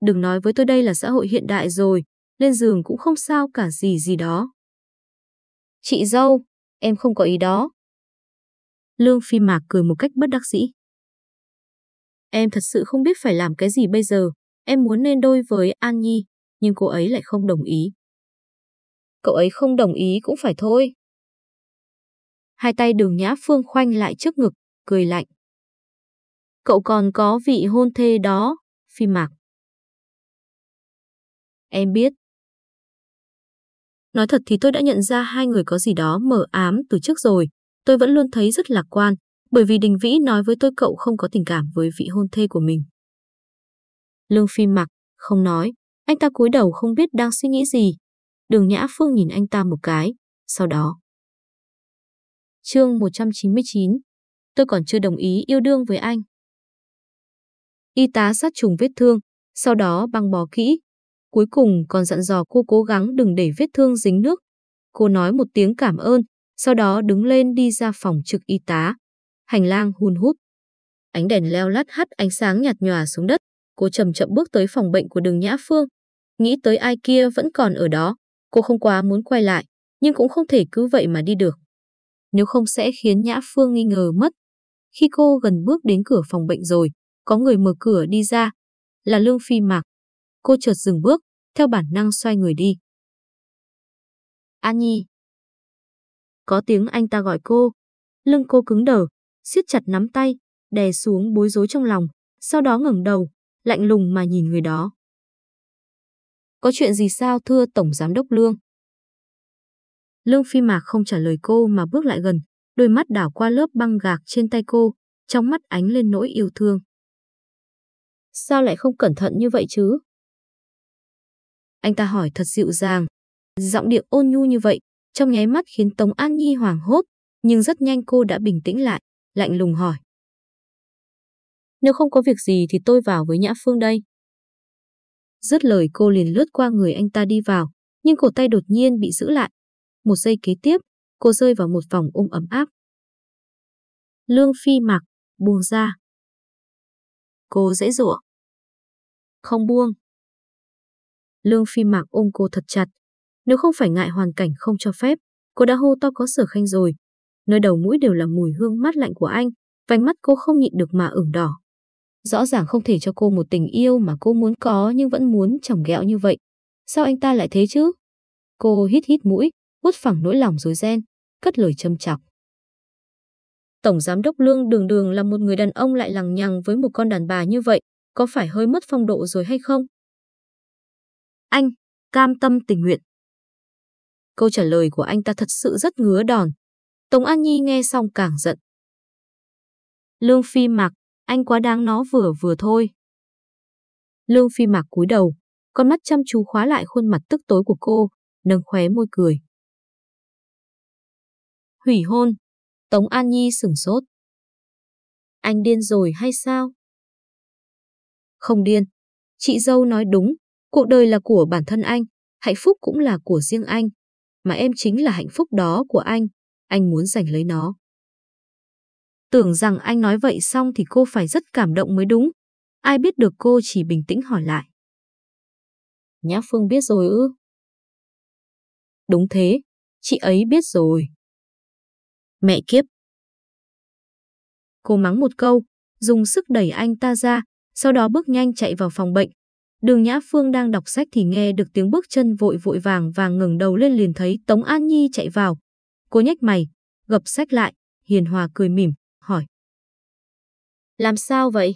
Đừng nói với tôi đây là xã hội hiện đại rồi, lên giường cũng không sao cả gì gì đó. Chị dâu, em không có ý đó. Lương Phi Mạc cười một cách bất đắc dĩ. Em thật sự không biết phải làm cái gì bây giờ. Em muốn nên đôi với An Nhi, nhưng cô ấy lại không đồng ý. Cậu ấy không đồng ý cũng phải thôi. Hai tay đường Nhã Phương khoanh lại trước ngực, cười lạnh. Cậu còn có vị hôn thê đó, Phi Mạc. Em biết. Nói thật thì tôi đã nhận ra hai người có gì đó mờ ám từ trước rồi. Tôi vẫn luôn thấy rất lạc quan, bởi vì Đình Vĩ nói với tôi cậu không có tình cảm với vị hôn thê của mình. Lương Phi mặc, không nói, anh ta cúi đầu không biết đang suy nghĩ gì. Đường Nhã Phương nhìn anh ta một cái, sau đó. Chương 199 Tôi còn chưa đồng ý yêu đương với anh. Y tá sát trùng vết thương, sau đó băng bó kỹ. Cuối cùng còn dặn dò cô cố gắng đừng để vết thương dính nước. Cô nói một tiếng cảm ơn, sau đó đứng lên đi ra phòng trực y tá. Hành lang hun hút. Ánh đèn leo lắt hắt ánh sáng nhạt nhòa xuống đất. Cô chậm chậm bước tới phòng bệnh của đường Nhã Phương. Nghĩ tới ai kia vẫn còn ở đó. Cô không quá muốn quay lại, nhưng cũng không thể cứ vậy mà đi được. Nếu không sẽ khiến Nhã Phương nghi ngờ mất. Khi cô gần bước đến cửa phòng bệnh rồi, có người mở cửa đi ra. Là Lương Phi Mạc. Cô chợt dừng bước, theo bản năng xoay người đi. An Nhi. Có tiếng anh ta gọi cô. Lưng cô cứng đờ, siết chặt nắm tay, đè xuống bối rối trong lòng, sau đó ngẩng đầu, lạnh lùng mà nhìn người đó. Có chuyện gì sao thưa Tổng Giám đốc Lương? Lương Phi Mạc không trả lời cô mà bước lại gần, đôi mắt đảo qua lớp băng gạc trên tay cô, trong mắt ánh lên nỗi yêu thương. Sao lại không cẩn thận như vậy chứ? Anh ta hỏi thật dịu dàng, giọng điệu ôn nhu như vậy, trong nháy mắt khiến Tống An Nhi hoảng hốt, nhưng rất nhanh cô đã bình tĩnh lại, lạnh lùng hỏi. Nếu không có việc gì thì tôi vào với Nhã Phương đây. Dứt lời cô liền lướt qua người anh ta đi vào, nhưng cổ tay đột nhiên bị giữ lại. Một giây kế tiếp, cô rơi vào một vòng ôm ấm áp. Lương Phi mặc, buông ra. Cô dễ dụa. Không buông. Lương Phi Mạc ôm cô thật chặt. Nếu không phải ngại hoàn cảnh không cho phép, cô đã hô to có sở khanh rồi. Nơi đầu mũi đều là mùi hương mát lạnh của anh, vành mắt cô không nhịn được mà ửng đỏ. Rõ ràng không thể cho cô một tình yêu mà cô muốn có nhưng vẫn muốn chồng ghẹo như vậy. Sao anh ta lại thế chứ? Cô hít hít mũi, hút phẳng nỗi lòng rối ren, cất lời châm chọc. Tổng giám đốc Lương đường đường là một người đàn ông lại lằng nhằng với một con đàn bà như vậy, có phải hơi mất phong độ rồi hay không? Anh, cam tâm tình nguyện. Câu trả lời của anh ta thật sự rất ngứa đòn. Tống An Nhi nghe xong càng giận. Lương Phi Mạc, anh quá đáng nó vừa vừa thôi. Lương Phi Mạc cúi đầu, con mắt chăm chú khóa lại khuôn mặt tức tối của cô, nâng khóe môi cười. Hủy hôn. Tống An Nhi sửng sốt. Anh điên rồi hay sao? Không điên. Chị dâu nói đúng, cuộc đời là của bản thân anh, hạnh phúc cũng là của riêng anh. Mà em chính là hạnh phúc đó của anh, anh muốn giành lấy nó. Tưởng rằng anh nói vậy xong thì cô phải rất cảm động mới đúng. Ai biết được cô chỉ bình tĩnh hỏi lại. Nhã Phương biết rồi ư? Đúng thế, chị ấy biết rồi. Mẹ kiếp. Cô mắng một câu, dùng sức đẩy anh ta ra, sau đó bước nhanh chạy vào phòng bệnh. Đường Nhã Phương đang đọc sách thì nghe được tiếng bước chân vội vội vàng vàng ngừng đầu lên liền thấy Tống An Nhi chạy vào. Cô nhếch mày, gập sách lại, hiền hòa cười mỉm, hỏi. Làm sao vậy?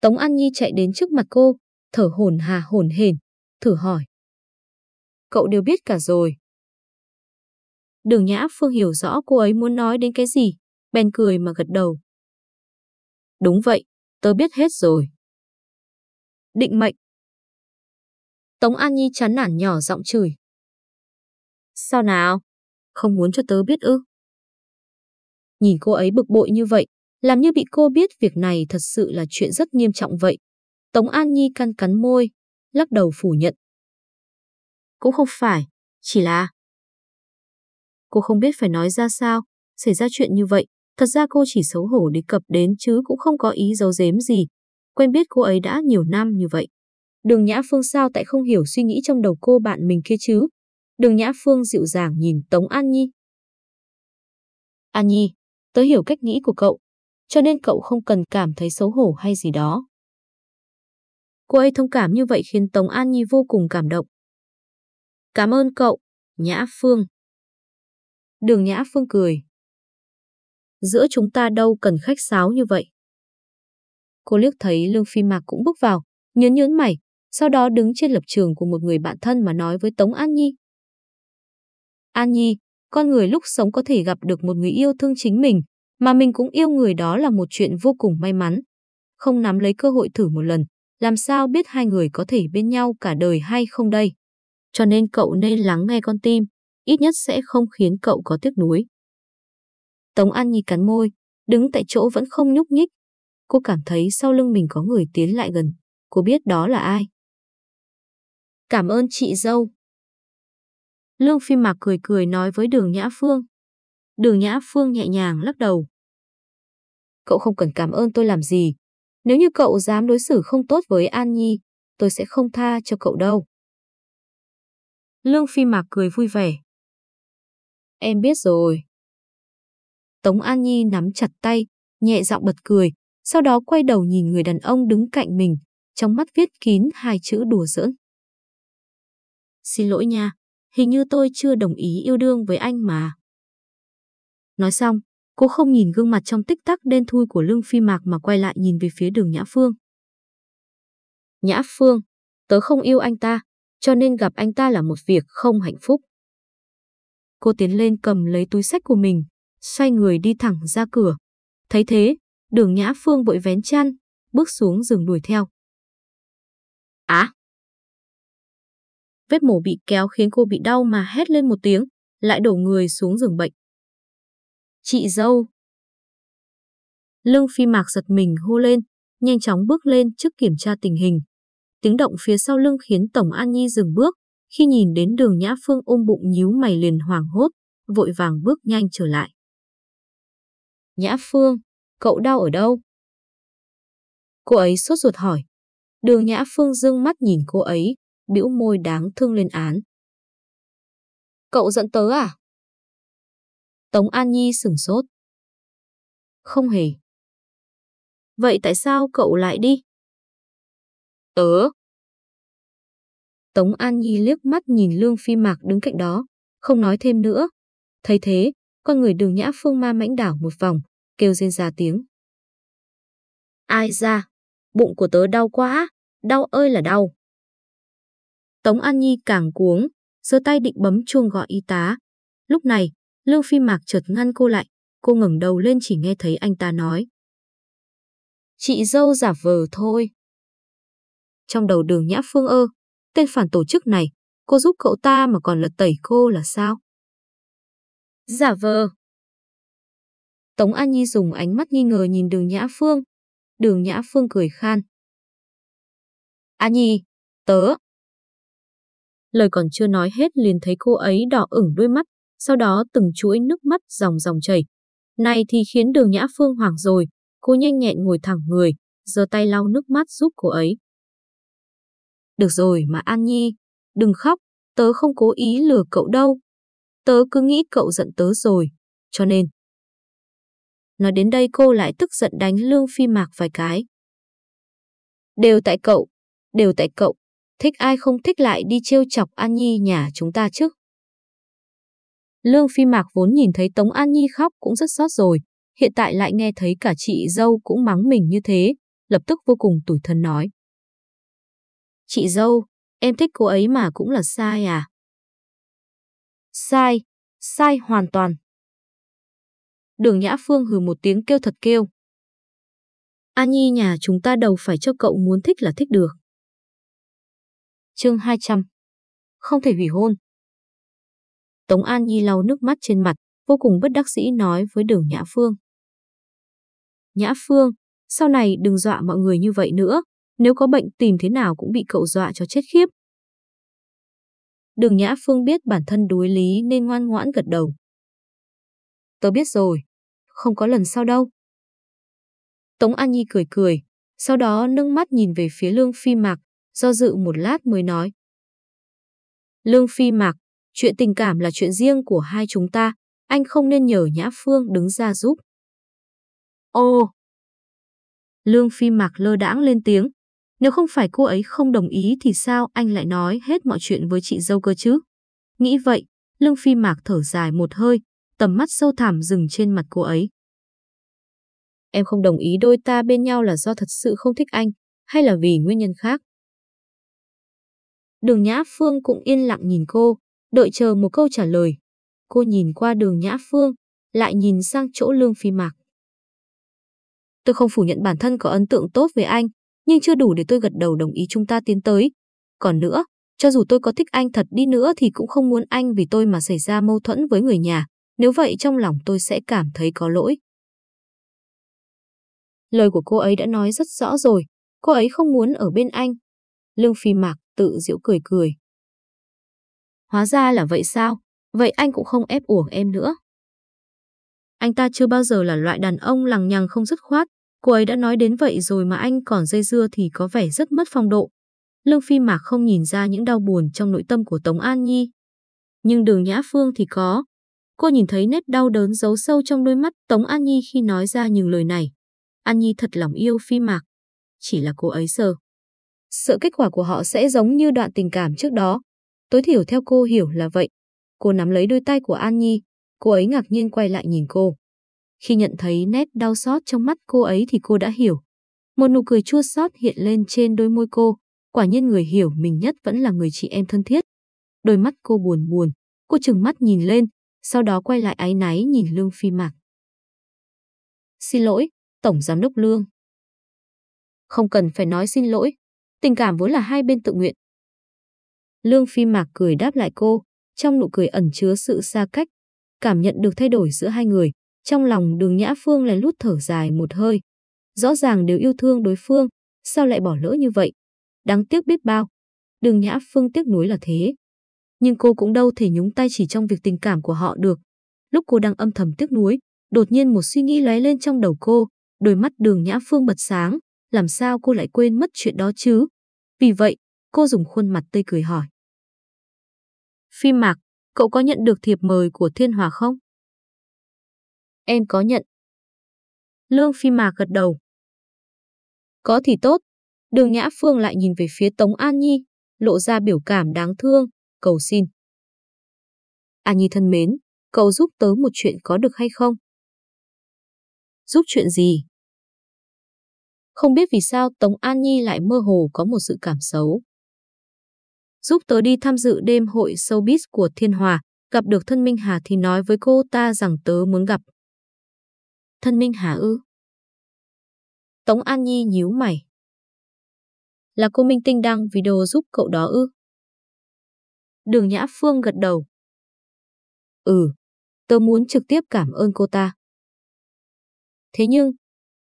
Tống An Nhi chạy đến trước mặt cô, thở hổn hà hổn hển, thử hỏi. Cậu đều biết cả rồi. Đường Nhã Phương hiểu rõ cô ấy muốn nói đến cái gì, bèn cười mà gật đầu. Đúng vậy, tớ biết hết rồi. Định mệnh. Tống An Nhi chán nản nhỏ giọng chửi. Sao nào? Không muốn cho tớ biết ư? Nhìn cô ấy bực bội như vậy, làm như bị cô biết việc này thật sự là chuyện rất nghiêm trọng vậy. Tống An Nhi căn cắn môi, lắc đầu phủ nhận. Cũng không phải, chỉ là... Cô không biết phải nói ra sao, xảy ra chuyện như vậy. Thật ra cô chỉ xấu hổ đề cập đến chứ cũng không có ý giấu giếm gì. Quen biết cô ấy đã nhiều năm như vậy. Đường Nhã Phương sao tại không hiểu suy nghĩ trong đầu cô bạn mình kia chứ. Đường Nhã Phương dịu dàng nhìn Tống An Nhi. An Nhi, tớ hiểu cách nghĩ của cậu, cho nên cậu không cần cảm thấy xấu hổ hay gì đó. Cô ấy thông cảm như vậy khiến Tống An Nhi vô cùng cảm động. Cảm ơn cậu, Nhã Phương. Đường Nhã Phương cười. Giữa chúng ta đâu cần khách sáo như vậy. Cô liếc thấy Lương Phi Mạc cũng bước vào, nhớn nhớn mày, sau đó đứng trên lập trường của một người bạn thân mà nói với Tống An Nhi. An Nhi, con người lúc sống có thể gặp được một người yêu thương chính mình, mà mình cũng yêu người đó là một chuyện vô cùng may mắn. Không nắm lấy cơ hội thử một lần, làm sao biết hai người có thể bên nhau cả đời hay không đây? Cho nên cậu nên lắng nghe con tim, ít nhất sẽ không khiến cậu có tiếc nuối. Tống An Nhi cắn môi, đứng tại chỗ vẫn không nhúc nhích. Cô cảm thấy sau lưng mình có người tiến lại gần. Cô biết đó là ai. Cảm ơn chị dâu. Lương Phi Mạc cười cười nói với Đường Nhã Phương. Đường Nhã Phương nhẹ nhàng lắc đầu. Cậu không cần cảm ơn tôi làm gì. Nếu như cậu dám đối xử không tốt với An Nhi, tôi sẽ không tha cho cậu đâu. Lương Phi Mạc cười vui vẻ. Em biết rồi. Tống An Nhi nắm chặt tay, nhẹ giọng bật cười, sau đó quay đầu nhìn người đàn ông đứng cạnh mình, trong mắt viết kín hai chữ đùa giỡn. Xin lỗi nha, hình như tôi chưa đồng ý yêu đương với anh mà. Nói xong, cô không nhìn gương mặt trong tích tắc đen thui của lưng Phi Mạc mà quay lại nhìn về phía đường Nhã Phương. Nhã Phương, tớ không yêu anh ta, cho nên gặp anh ta là một việc không hạnh phúc. Cô tiến lên cầm lấy túi sách của mình, xoay người đi thẳng ra cửa. Thấy thế, đường Nhã Phương vội vén chăn, bước xuống giường đuổi theo. Á! Vết mổ bị kéo khiến cô bị đau mà hét lên một tiếng, lại đổ người xuống giường bệnh. Chị dâu! Lương phi mạc giật mình hô lên, nhanh chóng bước lên trước kiểm tra tình hình. Tiếng động phía sau lưng khiến Tổng An Nhi dừng bước, khi nhìn đến đường Nhã Phương ôm bụng nhíu mày liền hoảng hốt, vội vàng bước nhanh trở lại. Nhã Phương, cậu đau ở đâu? Cô ấy sốt ruột hỏi. Đường Nhã Phương dương mắt nhìn cô ấy, bĩu môi đáng thương lên án. Cậu giận tớ à? Tống An Nhi sửng sốt. Không hề. Vậy tại sao cậu lại đi? Tớ. Tống An Nhi liếc mắt nhìn Lương Phi Mạc đứng cạnh đó, không nói thêm nữa. Thấy thế, con người đường nhã phương ma mãnh đảo một vòng, kêu rên ra tiếng. Ai ra? Bụng của tớ đau quá, đau ơi là đau. Tống An Nhi càng cuống, giơ tay định bấm chuông gọi y tá. Lúc này, Lương Phi Mạc chợt ngăn cô lại, cô ngẩng đầu lên chỉ nghe thấy anh ta nói. Chị dâu giả vờ thôi. Trong đầu đường Nhã Phương ơ, tên phản tổ chức này, cô giúp cậu ta mà còn lật tẩy cô là sao? Giả vờ. Tống An Nhi dùng ánh mắt nghi ngờ nhìn đường Nhã Phương. Đường Nhã Phương cười khan. An Nhi, tớ. Lời còn chưa nói hết liền thấy cô ấy đỏ ửng đôi mắt, sau đó từng chuỗi nước mắt dòng dòng chảy. Này thì khiến đường Nhã Phương hoảng rồi, cô nhanh nhẹn ngồi thẳng người, giơ tay lau nước mắt giúp cô ấy. Được rồi mà An Nhi, đừng khóc, tớ không cố ý lừa cậu đâu. Tớ cứ nghĩ cậu giận tớ rồi, cho nên. Nói đến đây cô lại tức giận đánh Lương Phi Mạc vài cái. Đều tại cậu, đều tại cậu. Thích ai không thích lại đi trêu chọc An Nhi nhà chúng ta chứ. Lương Phi Mạc vốn nhìn thấy Tống An Nhi khóc cũng rất xót rồi, hiện tại lại nghe thấy cả chị dâu cũng mắng mình như thế, lập tức vô cùng tủi thân nói. Chị dâu, em thích cô ấy mà cũng là sai à? Sai, sai hoàn toàn. Đường Nhã Phương hừ một tiếng kêu thật kêu. An Nhi nhà chúng ta đầu phải cho cậu muốn thích là thích được. Chương 200 Không thể hủy hôn Tống An Nhi lau nước mắt trên mặt, vô cùng bất đắc dĩ nói với đường Nhã Phương. Nhã Phương, sau này đừng dọa mọi người như vậy nữa, nếu có bệnh tìm thế nào cũng bị cậu dọa cho chết khiếp. Đường Nhã Phương biết bản thân đối lý nên ngoan ngoãn gật đầu. Tớ biết rồi, không có lần sau đâu. Tống An Nhi cười cười, sau đó nâng mắt nhìn về phía Lương Phi Mạc, do dự một lát mới nói. Lương Phi Mạc, chuyện tình cảm là chuyện riêng của hai chúng ta, anh không nên nhờ Nhã Phương đứng ra giúp. Ô! Lương Phi Mạc lơ đãng lên tiếng. Nếu không phải cô ấy không đồng ý thì sao anh lại nói hết mọi chuyện với chị dâu cơ chứ? Nghĩ vậy, Lương Phi Mạc thở dài một hơi, tầm mắt sâu thẳm dừng trên mặt cô ấy. Em không đồng ý đôi ta bên nhau là do thật sự không thích anh, hay là vì nguyên nhân khác? Đường Nhã Phương cũng yên lặng nhìn cô, đợi chờ một câu trả lời. Cô nhìn qua đường Nhã Phương, lại nhìn sang chỗ Lương Phi Mạc. Tôi không phủ nhận bản thân có ấn tượng tốt về anh, nhưng chưa đủ để tôi gật đầu đồng ý chúng ta tiến tới. Còn nữa, cho dù tôi có thích anh thật đi nữa thì cũng không muốn anh vì tôi mà xảy ra mâu thuẫn với người nhà. Nếu vậy trong lòng tôi sẽ cảm thấy có lỗi. Lời của cô ấy đã nói rất rõ rồi, cô ấy không muốn ở bên anh. Lương Phi Mạc tự giễu cười cười. Hóa ra là vậy sao? Vậy anh cũng không ép uổng em nữa. Anh ta chưa bao giờ là loại đàn ông lằng nhằng không dứt khoát. Cô ấy đã nói đến vậy rồi mà anh còn dây dưa thì có vẻ rất mất phong độ. Lương Phi Mạc không nhìn ra những đau buồn trong nội tâm của Tống An Nhi. Nhưng đường Nhã Phương thì có. Cô nhìn thấy nét đau đớn giấu sâu trong đôi mắt Tống An Nhi khi nói ra những lời này. An Nhi thật lòng yêu Phi Mạc. Chỉ là cô ấy sợ. Sợ kết quả của họ sẽ giống như đoạn tình cảm trước đó. Tối thiểu theo cô hiểu là vậy. Cô nắm lấy đôi tay của An Nhi, cô ấy ngạc nhiên quay lại nhìn cô. Khi nhận thấy nét đau xót trong mắt cô ấy thì cô đã hiểu. Một nụ cười chua xót hiện lên trên đôi môi cô. Quả nhiên người hiểu mình nhất vẫn là người chị em thân thiết. Đôi mắt cô buồn buồn, cô chừng mắt nhìn lên, sau đó quay lại áy náy nhìn Lương Phi Mạc. Xin lỗi, Tổng Giám đốc Lương. Không cần phải nói xin lỗi, tình cảm vốn là hai bên tự nguyện. Lương Phi Mạc cười đáp lại cô, trong nụ cười ẩn chứa sự xa cách, cảm nhận được thay đổi giữa hai người. Trong lòng đường Nhã Phương lén lút thở dài một hơi. Rõ ràng đều yêu thương đối phương, sao lại bỏ lỡ như vậy? Đáng tiếc biết bao. Đường Nhã Phương tiếc nuối là thế. Nhưng cô cũng đâu thể nhúng tay chỉ trong việc tình cảm của họ được. Lúc cô đang âm thầm tiếc nuối, đột nhiên một suy nghĩ lóe lên trong đầu cô, đôi mắt đường Nhã Phương bật sáng, làm sao cô lại quên mất chuyện đó chứ? Vì vậy, cô dùng khuôn mặt tươi cười hỏi. Phi Mạc, cậu có nhận được thiệp mời của Thiên Hòa không? Em có nhận. Lương Phi Mạc gật đầu. Có thì tốt. Đường Nhã Phương lại nhìn về phía Tống An Nhi, lộ ra biểu cảm đáng thương, cầu xin. An Nhi thân mến, cậu giúp tớ một chuyện có được hay không? Giúp chuyện gì? Không biết vì sao Tống An Nhi lại mơ hồ có một sự cảm xấu. Giúp tớ đi tham dự đêm hội showbiz của Thiên Hòa, gặp được thân Minh Hà thì nói với cô ta rằng tớ muốn gặp. Thân Minh Hà ư? Tống An Nhi nhíu mày. Là cô Minh Tinh đăng video giúp cậu đó ư? Đường Nhã Phương gật đầu. Ừ, tớ muốn trực tiếp cảm ơn cô ta. Thế nhưng,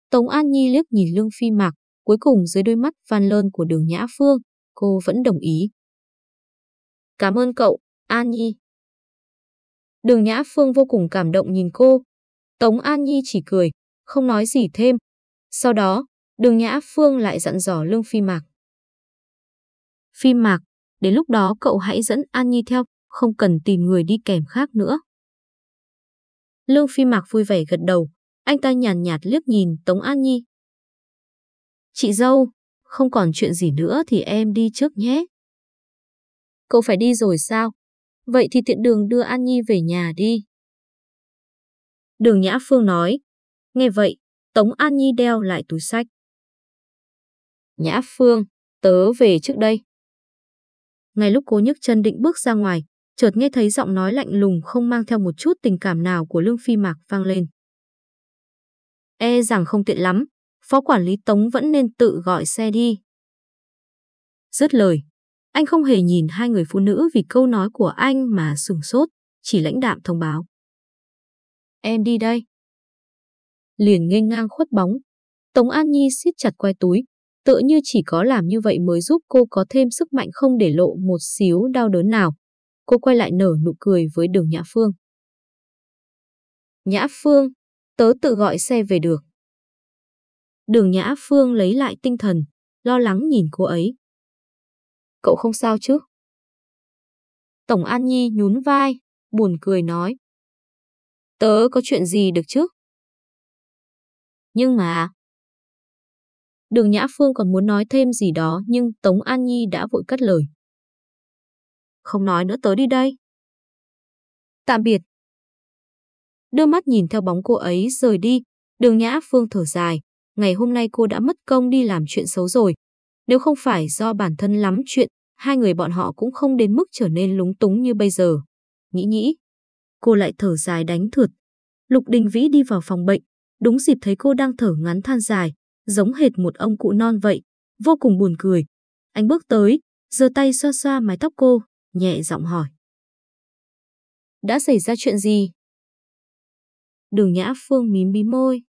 Tống An Nhi liếc nhìn Lương Phi Mạc, cuối cùng dưới đôi mắt van lơn của đường Nhã Phương, cô vẫn đồng ý. Cảm ơn cậu, An Nhi. Đường Nhã Phương vô cùng cảm động nhìn cô. Tống An Nhi chỉ cười, không nói gì thêm. Sau đó, đường Nhã Phương lại dặn dò Lương Phi Mạc. Phi Mạc, đến lúc đó cậu hãy dẫn An Nhi theo, không cần tìm người đi kèm khác nữa. Lương Phi Mạc vui vẻ gật đầu, anh ta nhàn nhạt liếc nhìn Tống An Nhi. Chị dâu, không còn chuyện gì nữa thì em đi trước nhé. Cậu phải đi rồi sao? Vậy thì tiện đường đưa An Nhi về nhà đi. Đường Nhã Phương nói. Nghe vậy, Tống An Nhi đeo lại túi sách. Nhã Phương, tớ về trước đây. Ngay lúc cô nhấc chân định bước ra ngoài, chợt nghe thấy giọng nói lạnh lùng không mang theo một chút tình cảm nào của Lương Phi Mạc vang lên. E rằng không tiện lắm, phó quản lý Tống vẫn nên tự gọi xe đi. Dứt lời, anh không hề nhìn hai người phụ nữ vì câu nói của anh mà sừng sốt, chỉ lãnh đạm thông báo. Em đi đây. Liền nghênh ngang khuất bóng. Tống An Nhi siết chặt quay túi, tự như chỉ có làm như vậy mới giúp cô có thêm sức mạnh không để lộ một xíu đau đớn nào. Cô quay lại nở nụ cười với đường Nhã Phương. Nhã Phương, tớ tự gọi xe về được. Đường Nhã Phương lấy lại tinh thần, lo lắng nhìn cô ấy. Cậu không sao chứ? Tổng An Nhi nhún vai, buồn cười nói. Tớ có chuyện gì được chứ? Nhưng mà... Đường Nhã Phương còn muốn nói thêm gì đó nhưng Tống An Nhi đã vội cắt lời. Không nói nữa tớ đi đây. Tạm biệt. Đưa mắt nhìn theo bóng cô ấy rời đi, đường Nhã Phương thở dài. Ngày hôm nay cô đã mất công đi làm chuyện xấu rồi. Nếu không phải do bản thân lắm chuyện, hai người bọn họ cũng không đến mức trở nên lúng túng như bây giờ. Nghĩ nghĩ, cô lại thở dài đánh thượt. Lục Đình Vĩ đi vào phòng bệnh, đúng dịp thấy cô đang thở ngắn than dài, giống hệt một ông cụ non vậy, vô cùng buồn cười. Anh bước tới, giơ tay xoa xoa mái tóc cô, nhẹ giọng hỏi. Đã xảy ra chuyện gì? Đường Nhã Phương mím mí môi.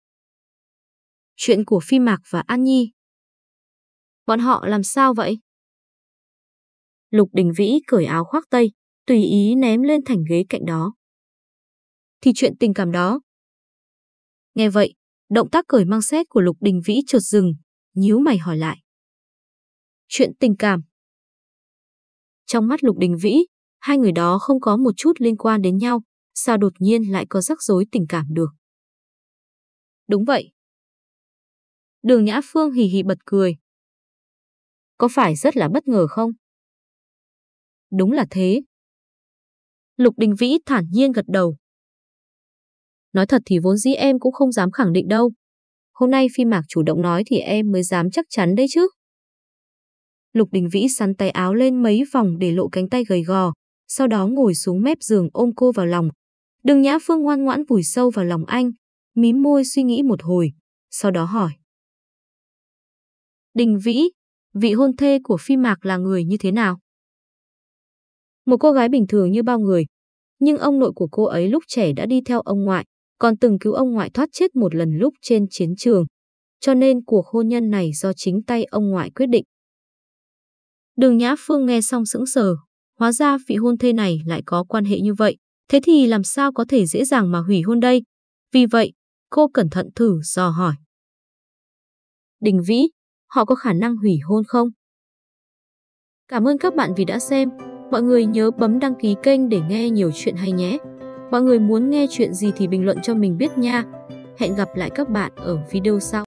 Chuyện của Phi Mạc và An Nhi. Bọn họ làm sao vậy? Lục Đình Vĩ cởi áo khoác tây, tùy ý ném lên thành ghế cạnh đó. Thì chuyện tình cảm đó. Nghe vậy, động tác cởi mang xét của Lục Đình Vĩ chợt dừng, nhíu mày hỏi lại. Chuyện tình cảm. Trong mắt Lục Đình Vĩ, hai người đó không có một chút liên quan đến nhau, sao đột nhiên lại có rắc rối tình cảm được. Đúng vậy. Đường Nhã Phương hì hì bật cười. Có phải rất là bất ngờ không? Đúng là thế. Lục Đình Vĩ thản nhiên gật đầu. Nói thật thì vốn dĩ em cũng không dám khẳng định đâu. Hôm nay phi mạc chủ động nói thì em mới dám chắc chắn đấy chứ. Lục Đình Vĩ sắn tay áo lên mấy vòng để lộ cánh tay gầy gò, sau đó ngồi xuống mép giường ôm cô vào lòng. Đường Nhã Phương ngoan ngoãn vùi sâu vào lòng anh, mím môi suy nghĩ một hồi, sau đó hỏi. Đình Vĩ, vị hôn thê của Phi Mạc là người như thế nào? Một cô gái bình thường như bao người, nhưng ông nội của cô ấy lúc trẻ đã đi theo ông ngoại, còn từng cứu ông ngoại thoát chết một lần lúc trên chiến trường. Cho nên cuộc hôn nhân này do chính tay ông ngoại quyết định. Đường Nhã Phương nghe xong sững sờ, hóa ra vị hôn thê này lại có quan hệ như vậy, thế thì làm sao có thể dễ dàng mà hủy hôn đây? Vì vậy, cô cẩn thận thử dò hỏi. Đình Vĩ, họ có khả năng hủy hôn không? Cảm ơn các bạn vì đã xem. Mọi người nhớ bấm đăng ký kênh để nghe nhiều chuyện hay nhé. Mọi người muốn nghe chuyện gì thì bình luận cho mình biết nha. Hẹn gặp lại các bạn ở video sau.